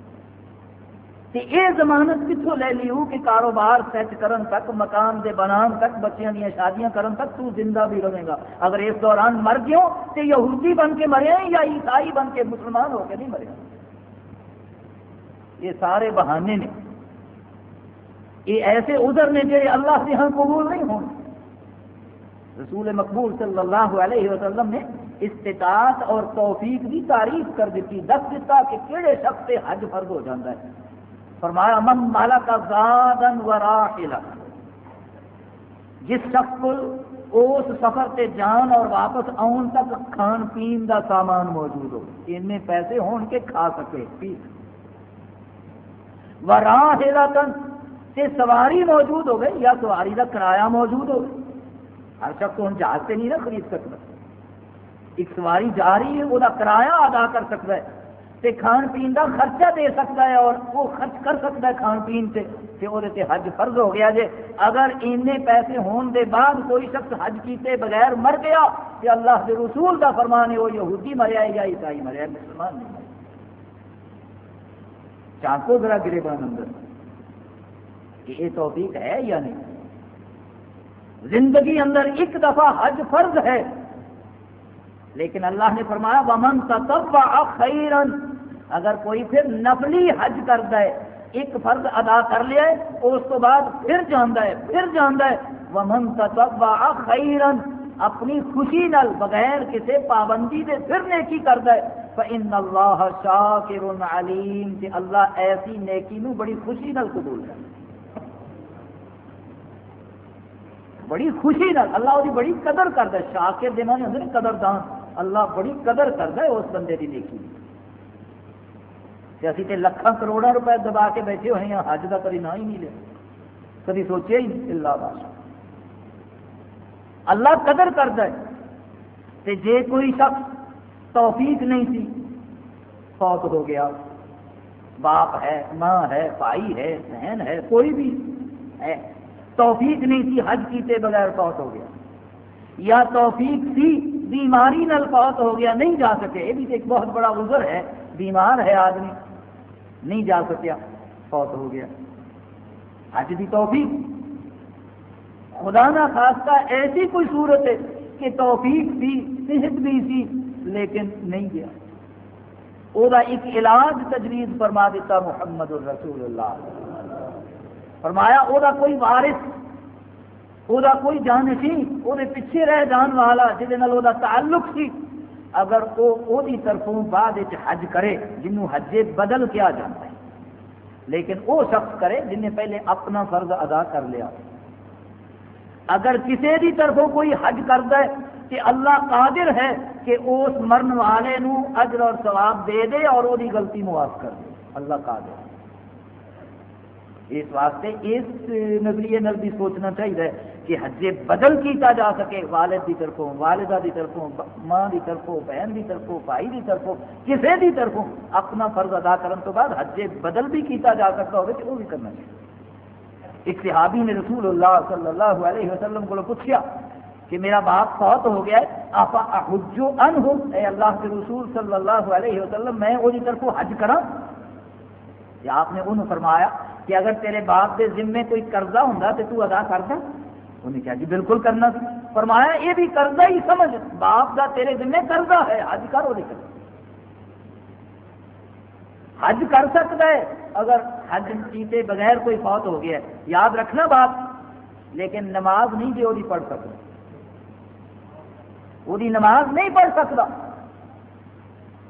یہ ضمانت کتوں لے لیو کہ کاروبار سیٹ کرن تک مکان دے بنان تک بچیاں دیا شادیاں کرن تک تو زندہ بھی رہے گا اگر اس دوران مر گیو تو یہودی بن کے مریا یا عیسائی بن کے مسلمان ہو کے نہیں مریا یہ سارے بہانے نے یہ ایسے ادھر نے جڑے اللہ سے ہاں قبول نہیں ہوں رسول مقبول صلی اللہ علیہ وسلم نے استطاعت اور توفیق کی تعریف کر دیتی، دس دیتا کہ کہڑے شخص سے حج فرض ہو جاتا ہے۔ فرمایا، من مالا کا زادن و جس شخص کو اس سفر تے جان اور واپس آن تک کھان پین دا سامان موجود ہو، ان پیسے ہون کے کھا سکے، پی۔ وراحلتن تے سواری موجود ہو گئی یا سواری دا کرایہ موجود ہو ہر شخص ہوں جہاز سے نہیں نہ خرید سکتا ایک سواری جا رہی ہے، وہ کرایہ ادا کر سکتا ہے، تے کھان پین کا خرچہ دے سکتا ہے اور وہ خرچ کر سکتا ہے کھان پین سے تے وہ حج فرض ہو گیا جے۔ اگر این پیسے ہون دے بعد کوئی شخص حج کیتے بغیر مر گیا کہ اللہ کے رسول کا فرمان ہے، وہ یہودی مریا یا عیسائی مریا مسلمان نہیں مریا چانکو ذرا گرے بان اندر۔ کہ یہ توفیق ہے یا نہیں؟ زندگی اندر ایک دفعہ حج فرض ہے۔ لیکن اللہ نے فرمایا، ومن تطوع خیرن اگر کوئی پھر نفلی حج کرتا ہے ایک فرض ادا کر لیا ہے اس تو بعد پھر جانا ہے پھر جانا ہے ومن تطوع خیرن اپنی خوشی نال بغیر کسی پابندی دے پھر نیکی کرتا ہے فَإِنَّ اللَّهَ شَاكِرٌ عَلِيمٌ۔ کہ اللہ ایسی نیکی نو بڑی خوشی نال قبول کرتا بڑی خوشی نال، اللہ وہ بڑی قدر کرتا ہے شاکر دینا نہیں ہوتے قدر دان، اللہ بڑی قدر کرتا ہے اس بندے کی نیکی اسی تے لکھان کروڑا روپے دبا کے بیٹھے ہوئے ہیں، حج کا کبھی نہ ہی نہیں لیا، کبھی سوچے ہی نہیں، اللہ بادشاہ اللہ قدر کرتا ہے۔ تے جے کوئی شخص توفیق نہیں تھی فوت ہو گیا۔ باپ ہے، ماں ہے، بھائی ہے، بہن ہے، کوئی بھی ہے توفیق نہیں تھی، حج کیتے بغیر فوت ہو گیا۔ یا توفیق تھی، بیماری نل فوت ہو گیا، نہیں جا سکے۔ یہ بھی ایک بہت بڑا عذر ہے۔ بیمار ہے آدمی، نہیں جا سکیا، فوت ہو گیا۔ حج کی توفیق۔ خدا نہ خاصہ ایسی کوئی صورت ہے کہ توفیق بھی، صحت بھی سی، لیکن نہیں گیا۔ وہ ایک علاج تجویز فرما دیتا محمد الرسول اللہ۔ فرمایا وہ کوئی وارث وہ کوئی جانشی وہ پیچھے رہ جان والا جہد تعلق سی، اگر وہ طرفوں بعد حج کرے، جنوں حجے بدل کیا جاتا ہے۔ لیکن وہ شخص کرے جن نے پہلے اپنا فرض ادا کر لیا۔ اگر کسی کی طرفوں کوئی حج کرتا ہے کہ اللہ قادر ہے کہ اس مرن والے نو اجر اور ثواب دے دے اور وہ غلطی معاف کر دے۔ اللہ قادر۔ ہے اس واسطے اس نظریے نل بھی سوچنا چاہیے کہ حجے بدل کیتا جا سکے، والد کی طرفوں، والدہ کی طرفوں، ماں کی طرفوں، بہن کی طرفوں، بھائی کی طرفوں کسی کی طرفوں اپنا فرض ادا کرنے تو بعد حجے بدل بھی کیتا جا سکتا ہو وہ بھی کرنا چاہیے ایک صحابی نے رسول اللہ صلی اللہ علیہ وسلم کو پوچھا کہ میرا باپ فوت ہو گیا ہے آپ حجو ان ہو اے اللہ کے رسول صلی اللہ علیہ وسلم، میں وہ طرف حج کرا یا جی آپ نے انہوں فرمایا کہ اگر تیرے باپ کے ذمے کوئی قرضہ ہوں تو تو ادا کرتا انہیں کہا جی بالکل کرنا سی۔ فرمایا یہ بھی قرضہ ہی سمجھ۔ باپ کا تیرے ذمے قرضہ ہے، حج کر وہ کر حج کر سکتا ہے، اگر حج کیتے بغیر کوئی فوت ہو گیا ہے۔ یاد رکھنا بات لیکن نماز نہیں جی وہ پڑھ سکتا۔ وہ نماز نہیں پڑھ سکتا۔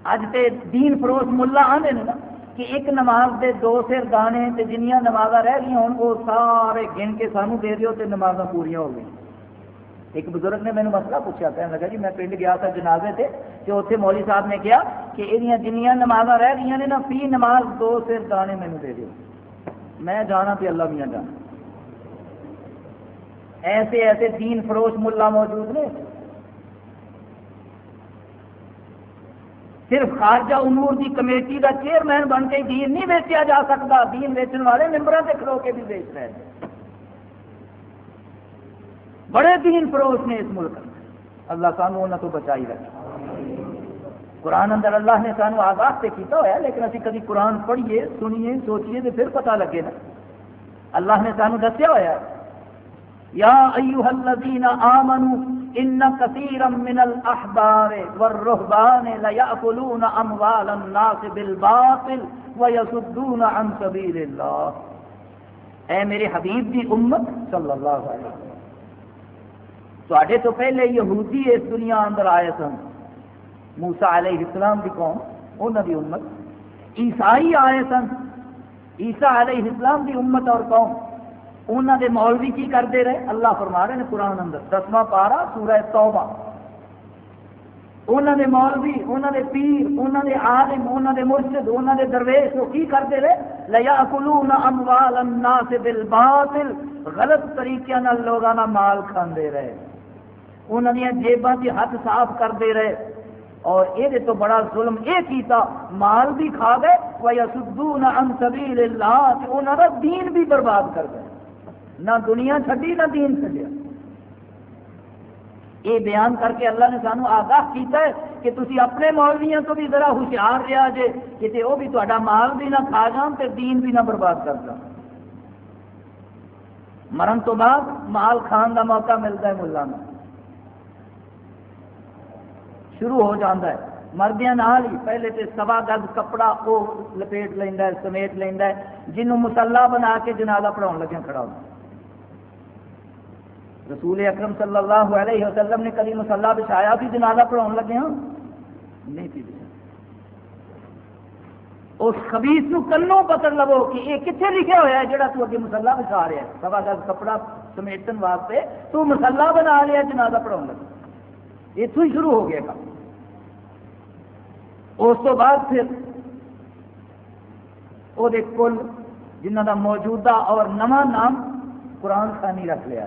اج تے دین فروش ملا آدھے نا۔ کہ ایک نماز دے دو سر دانے تے جنیاں نماز رہ گئی ہوں وہ سارے گن کے سانو دے دیو تے نماز پوریا ہو گئی۔ ایک بزرگ نے مینو مسئلہ پوچھا کہنے لگا جی میں پنڈ گیا تھا جنازے تے کہ اتنے مولوی صاحب نے کیا کہ یہ جنیاں نماز رہ گئی نے نا، فی نماز دو سر دانے مینو دے دیو۔ میں جانا پہ اللہ میاں جانا۔ ایسے ایسے دین فروش ملا موجود نے۔ صرف خارجہ امور کی کمیٹی کا چیئرمین بن کے دین نہیں ویچیا جا سکتا، دین ویچن والے ممبروں سے کھلو کے بھی بیچ رہے ہیں۔ بڑے دین فروش نے اس ملک اللہ سانو انہوں تو بچائی رکھے قرآن اندر اللہ نے سانو آگاہ سے کیتا ہوا ہے لیکن ابھی کبھی قرآن پڑھیے، سنیے، سوچیے تو پھر پتہ لگے نا۔ اللہ نے سانو دسیا ہوا ہے یا ایوہ الذین آمنوا ان کثیرا من الاحبار والرهبان ليأكلون اموال الناس بالباطل ويصدون عن سبيل الله۔ اے میرے حبیب دی امت صلی اللہ علیہ وسلم تو تو پہلے یہودی اس دنیا اندر آئے سن۔ موسیٰ علیہ السلام دی قوم انہوں دی امت۔ عیسائی آئے سن۔ عیسیٰ علیہ السلام دی امت اور قوم۔ انہوں دے مولوی کی کرتے رہے؟ اللہ فرما رہے ہیں قرآن اندر، دسواں پارا سورہ توبہ۔ انہوں دے مولوی انہوں دے پیر انہوں دے عالم انہوں دے مرشد انہوں دے درویش، وہ کی کرتے رہے؟ لیا اکلون اموال الناس بالباطل، غلط طریقے نال لوگاں مال کھاندے رہے۔ انہوں نے جیباں کی ہاتھ صاف کرتے رہے۔ اور یہ تو بڑا ظلم یہ کیتا، مال بھی کھا گئے وَيَسُدُّونَ عَن سَبِيلِ اللَّهِ کہ انہوں کا دین بھی برباد کر گئے۔ نہ دنیا چڈی نہ دین چڈیا یہ بیان کر کے اللہ نے سانو آگاہ کیتا ہے کہ تسی اپنے مولویوں تو بھی ذرا ہوشیار رہا جے کہ وہ بھی تا مال بھی نہ کھا جان تے دین بھی نہ برباد کر جان۔ مرن تو بعد مال کھان کا موقع ملتا ہے ملا میں شروع ہو جاتا ہے۔ مردیا نال ہی پہلے تے سوا گز کپڑا وہ لپیٹ لینا سمیٹ لینا جنوں مسلح بنا کے جنازہ پڑھاؤ لگے کھڑا ہوتا رسول اکرم صلی اللہ علیہ وسلم نے کبھی مسلح بچھایا بھی جنازہ پڑھاؤ لگے ہاں؟ نہیں تھی اس خبیس نو کنوں پتہ لو کہ یہ کتنے لکھا ہوا ہے جہاں تو اگے مسلح بچھا رہا ہے؟ سوا گز کپڑا سمیٹن واسطے تو مسلح بنا لیا جنازہ پڑھاؤ لگا اتوں ہی شروع ہو گیا کام۔ اس تو بعد پھر وہ کل جنہ کا موجودہ اور نواں نام قرآن خانی رکھ لیا۔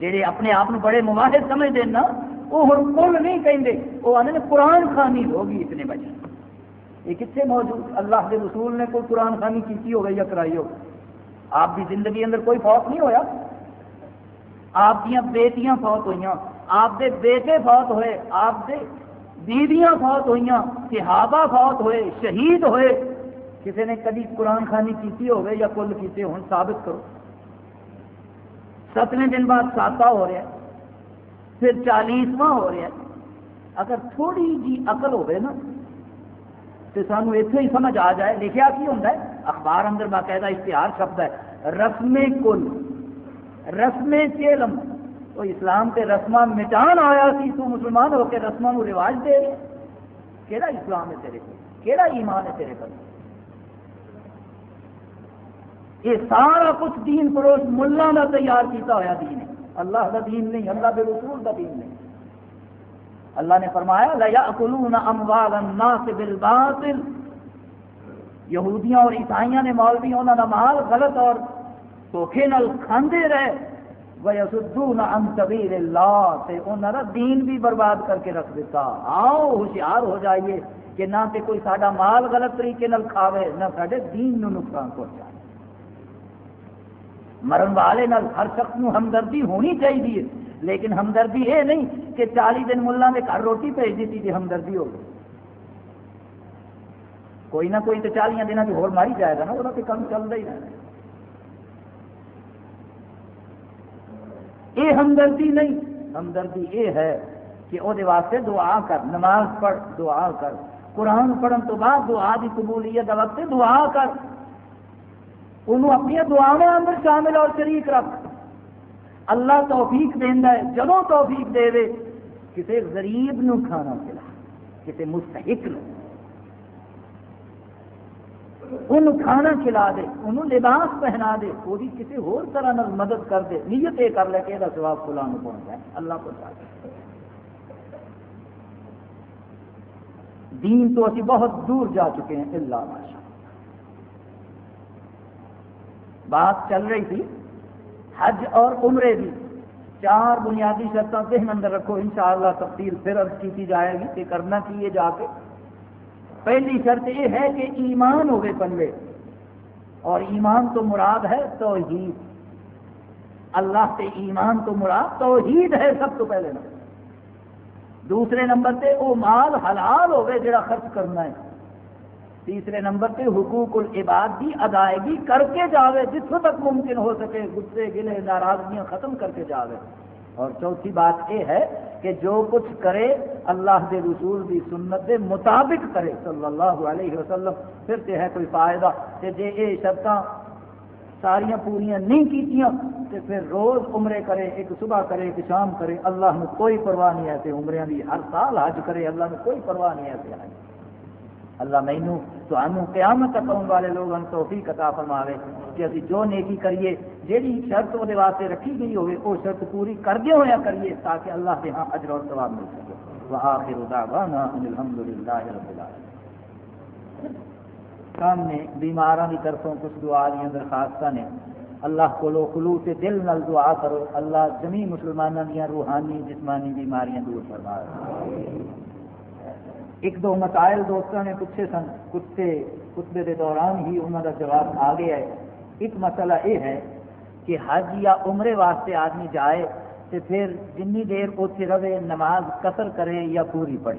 جہے اپنے آپ بڑے مواحد سمجھتے ہیں نا وہ ہوں کل نہیں کہیں وہ آدھے قرآن خانی ہوگی اتنے بچے یہ کتنے موجود؟ اللہ کے رسول نے کوئی قرآن خانی کی ہو گئی یا کرائی ہو آپ کی زندگی اندر کوئی فوت نہیں ہویا؟ آپ دیا بیٹیاں فوت ہوئی آپ دے بیٹے فوت ہوئے، آپ دے بیویاں فوت ہوئی صحابہ فوت ہوئے، شہید ہوئے۔ کسی نے کبھی قرآن خانی کی ہوگی یا کل کیتے ہوں؟ ثابت کرو۔ ستویں دن بعد ساتواں ہو رہا ہے، پھر چالیسواں ہو رہا ہے۔ اگر تھوڑی جی عقل ہوئے نا، تو سانو اتنے ہی سمجھ آ جائے، لکھیا کی ہوتا ہے؟ اخبار اندر باقاعدہ اشتہار شبد ہے، رسم کل، رسم چیلم۔ تو اسلام کے رسم مٹان آیا سی، تو مسلمان ہو کے رسم رواج دے رہے کہڑا اسلام ہے تیرے کو کہڑا ایمان ہے تیرے پر یہ سارا کچھ دین فروش ملا کا تیار کیتا ہوا دین ہے۔ اللہ کا دین نہیں، اللہ کے رسول کا دین نہیں۔ اللہ نے فرمایا یہودیاں اور عیسائیاں نے مولوی انہوں کا مال غلط اور دھوکھے نال کھاندے رہے۔ وَيَسُدُّونَ عَن سَبِيلِ اللَّهِ، تے انہوں نے دین بھی برباد کر کے رکھ دیتا آؤ، ہوشیار ہو جائیے کہ نہ تے کوئی ساڈا مال غلط طریقے نال کھاوے، نہ ساڈے دین نو نقصان پہنچائے۔ مرن والے نال ہر شخص نو ہمدردی ہونی چاہیے لیکن ہمدردی یہ نہیں کہ چالی دن ملا نے گھر روٹی بھیج دیتی تھی ہمدردی ہو گئی۔ کوئی نہ کوئی تو چالیاں دنوں کی ہور ماری جائے گا نا وہ کام چلتا ہی رہنا۔ یہ ہمدردی نہیں، ہمدردی یہ ہے کہ وہ واسطے دعا کر، نماز پڑھ، دعا کر۔ قرآن پڑھن تو بعد دعا کی قبولیت وقت دعا کر۔ انہوں اپنی دعاؤں اندر شامل اور شریک رکھ اللہ توفیق دینا ہے جدو توفیق دے دے کسی غریب نو کھانا کھلا کسی مستحق نو انہوں کھانا کھلا دے، انہوں لباس پہنا دے، وہ کسی ہور طرح نال مدد کر دے، نیت یہ کر لے کہ یہ سواب فلاں پہنچ جائے، اللہ کو چاہے دین تو اسی بہت دور جا چکے ہیں اللہ ماشاء بات چل رہی تھی، حج اور عمرے بھی۔ چار بنیادی شرطیں ذہن اندر رکھو، انشاءاللہ تفصیل پھر عرض کی جائے گی کہ کرنا چاہیے جا کے۔ پہلی شرط یہ ہے کہ ایمان ہوگے پنوے اور ایمان تو مراد ہے توحید۔ اللہ سے ایمان تو مراد توحید ہے سب تو پہلے نمبر۔ دوسرے نمبر سے وہ مال حلال ہوگے جڑا خرچ کرنا ہے۔ تیسرے نمبر پہ حقوق العباد کی ادائیگی کر کے جاوے جتوں تک ممکن ہو سکے، غصے، گلے، ناراضگیاں ختم کر کے جاوے۔ اور چوتھی بات یہ ہے کہ جو کچھ کرے، اللہ کے رسول کی سنت کے مطابق کرے، صلی اللہ علیہ وسلم، پھر تو ہے کوئی فائدہ۔ کہ جی یہ شرط ساریا پوریا نہیں کیتیاں تو پھر روز عمرے کرے، ایک صبح کرے، ایک شام کرے، اللہ نے کوئی پرواہ نہیں ایسے عمرے کی ہر سال حج کرے، اللہ نے کوئی پرواہ نہیں ایسے حج۔ اللہ مینو تو قیامت تک آنے والے لوگوں توفیق عطا فرماوے کہ ابھی جو نیکی کریے، جیڑی شرط وہ واسطے رکھی گئی ہوئے وہ شرط پوری کردے ہوا کریے تاکہ اللہ کے ہاں اجر اور ثواب مل سکے۔ وآخر دعوانا ان الحمدللہ رب العالمین۔ سامنے بیماروں کی طرفوں کچھ دعا دیا درخواست نے۔ اللہ کو لو خلوص دل نل دعا کرو۔ اللہ جمی مسلمانوں دیا روحانی جسمانی بیماریاں دور فرما ایک دو مسائل دوستوں نے پوچھے سن کتے خطبے کے دوران ہی انہوں کا جواب آ گیا ہے۔ ایک مسئلہ یہ ہے کہ حج یا عمرے واسطے آدمی جائے تو پھر جن دیر اتنے رہے، نماز قصر کرے یا پوری پڑھے۔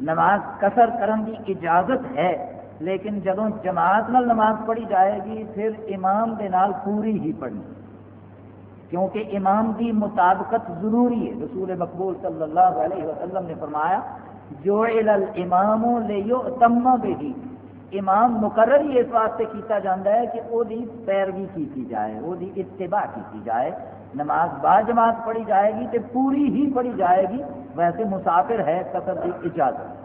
نماز قصر کرن کی اجازت ہے، لیکن جب جماعت نال نماز پڑھی جائے گی، پھر امام دے نال پوری ہی پڑھنی۔ کیونکہ امام کی مطابقت ضروری ہے۔ رسول مقبول صلی اللہ علیہ وسلم نے فرمایا جو امام بھی امام مقرر ہی اس واسطے کیتا جاتا ہے کہ وہ پیروی کی جائے، وہ اتباع کی جائے۔ نماز با جماعت پڑھی جائے گی تو پوری ہی پڑھی جائے گی۔ ویسے مسافر ہے قطر کی اجازت۔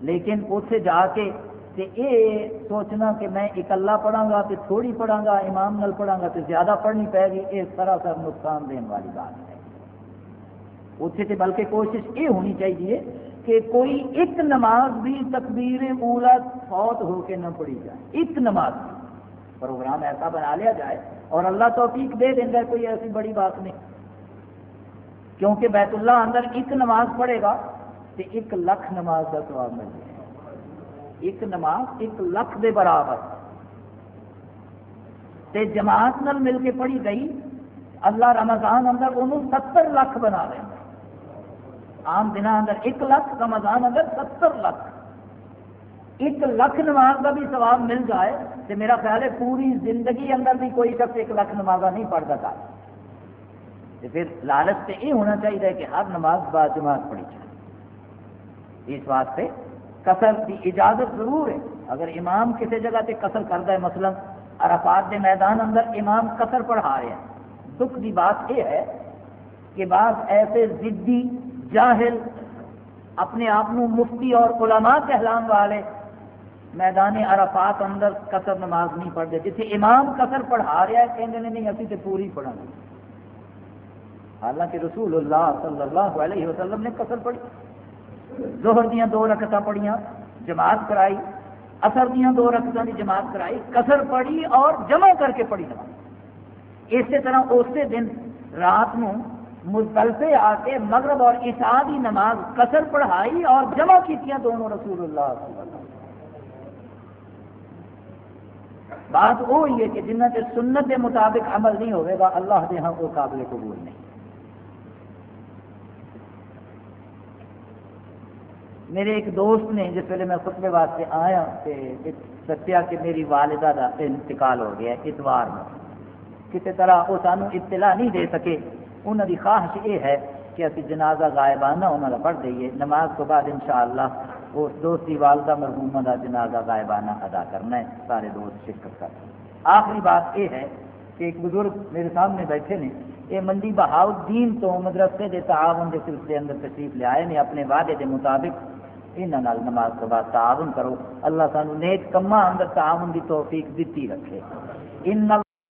لیکن اتنے جا کے تے اے سوچنا کہ میں اکلا پڑھا گا تو تھوڑی پڑھا گا، امام نل پڑھا گا تو زیادہ پڑھنی پائے گی یہ سراسر نقصان دین والی بات ہے۔ اتنے سے بلکہ کوشش یہ ہونی چاہیے کہ کوئی ایک نماز بھی تکبیر اولا فوت ہو کے نہ پڑھی جائے۔ ایک نماز بھی۔ پروگرام ایسا بنا لیا جائے اور اللہ توفیق دے دینا کوئی ایسی بڑی بات نہیں۔ کیونکہ بیت اللہ اندر ایک نماز پڑھے گا تو ایک لاکھ نماز کا سواب مل جائے ایک نماز ایک لکھ دے برابر۔ تے جماعت نل مل کے پڑھی گئی، اللہ رمضان اندر انہوں ستر لاکھ بنا دیں عام دن اندر ایک لاکھ رمضان اندر ستر لاکھ ایک لکھ نماز کا بھی ثواب مل جائے تو میرا خیال ہے پوری زندگی اندر بھی کوئی شخص ایک لکھ نماز نہیں پڑھ سکتا۔ پھر لالچ سے یہ ہونا چاہیے کہ ہر نماز با جماعت پڑھی جائے۔ اس واسطے قصر کی اجازت ضرور ہے۔ اگر امام کسی جگہ تے قصر کرتا ہے، مثلا عرفات کے میدان اندر امام قصر پڑھا رہے ہیں۔ دکھ کی بات یہ ہے کہ بعض ایسے ضدی جاہل، اپنے آپ مفتی اور علماء کہلان والے میدان عرفات اندر قصر نماز نہیں پڑھتے۔ جتنے امام قصر پڑھا رہا ہے کہتے ہیں نہیں ابھی تو پوری پڑھا گے حالانکہ رسول اللہ صلی اللہ علیہ وسلم نے قصر پڑھی۔ زہر دیا دو رکعت پڑھیاں، جماعت کرائی اثر دیا دو رقطوں کی جماعت کرائی، قصر پڑھی اور جمع کر کے پڑھی نماز اسی طرح اسی دن رات نو مزدلفے آ کے مغرب اور عشاء کی نماز قصر پڑھائی اور جمع کی دونوں رسول اللہ صلی اللہ علیہ وسلم۔ بات وہ ہوئی ہے کہ جنہ کے سنت کے مطابق عمل نہیں ہوئے گا، اللہ کے ہاں وہ قابل قبول نہیں۔ میرے ایک دوست نے جس ویلے میں خطبے واسطے آیا دسیا کہ میری والدہ کا انتقال ہو گیا اتوار میں۔ کسی طرح وہ سانو اطلاع نہیں دے سکے۔ انہوں کی خواہش یہ ہے کہ ابھی جنازہ غائبانہ انہوں کا پڑھ دئیے۔ نماز تو بعد انشاءاللہ وہ دوستی والدہ مرحومہ کا جنازہ غائبانہ ادا کرنا ہے۔ سارے دوست شرکت کر۔ آخری بات یہ ہے کہ ایک بزرگ میرے سامنے بیٹھے نے۔ یہ منڈی بہاؤدین تو مدرسے کے تعاون کے سلسلے اندر تشریف لے آئے نے۔ اپنے وعدے کے مطابق یہاں نماز تو بعد تعاون کرو۔ اللہ سانو نیک کما اندر تعاون کی توفیق دیتی رکھے۔ ان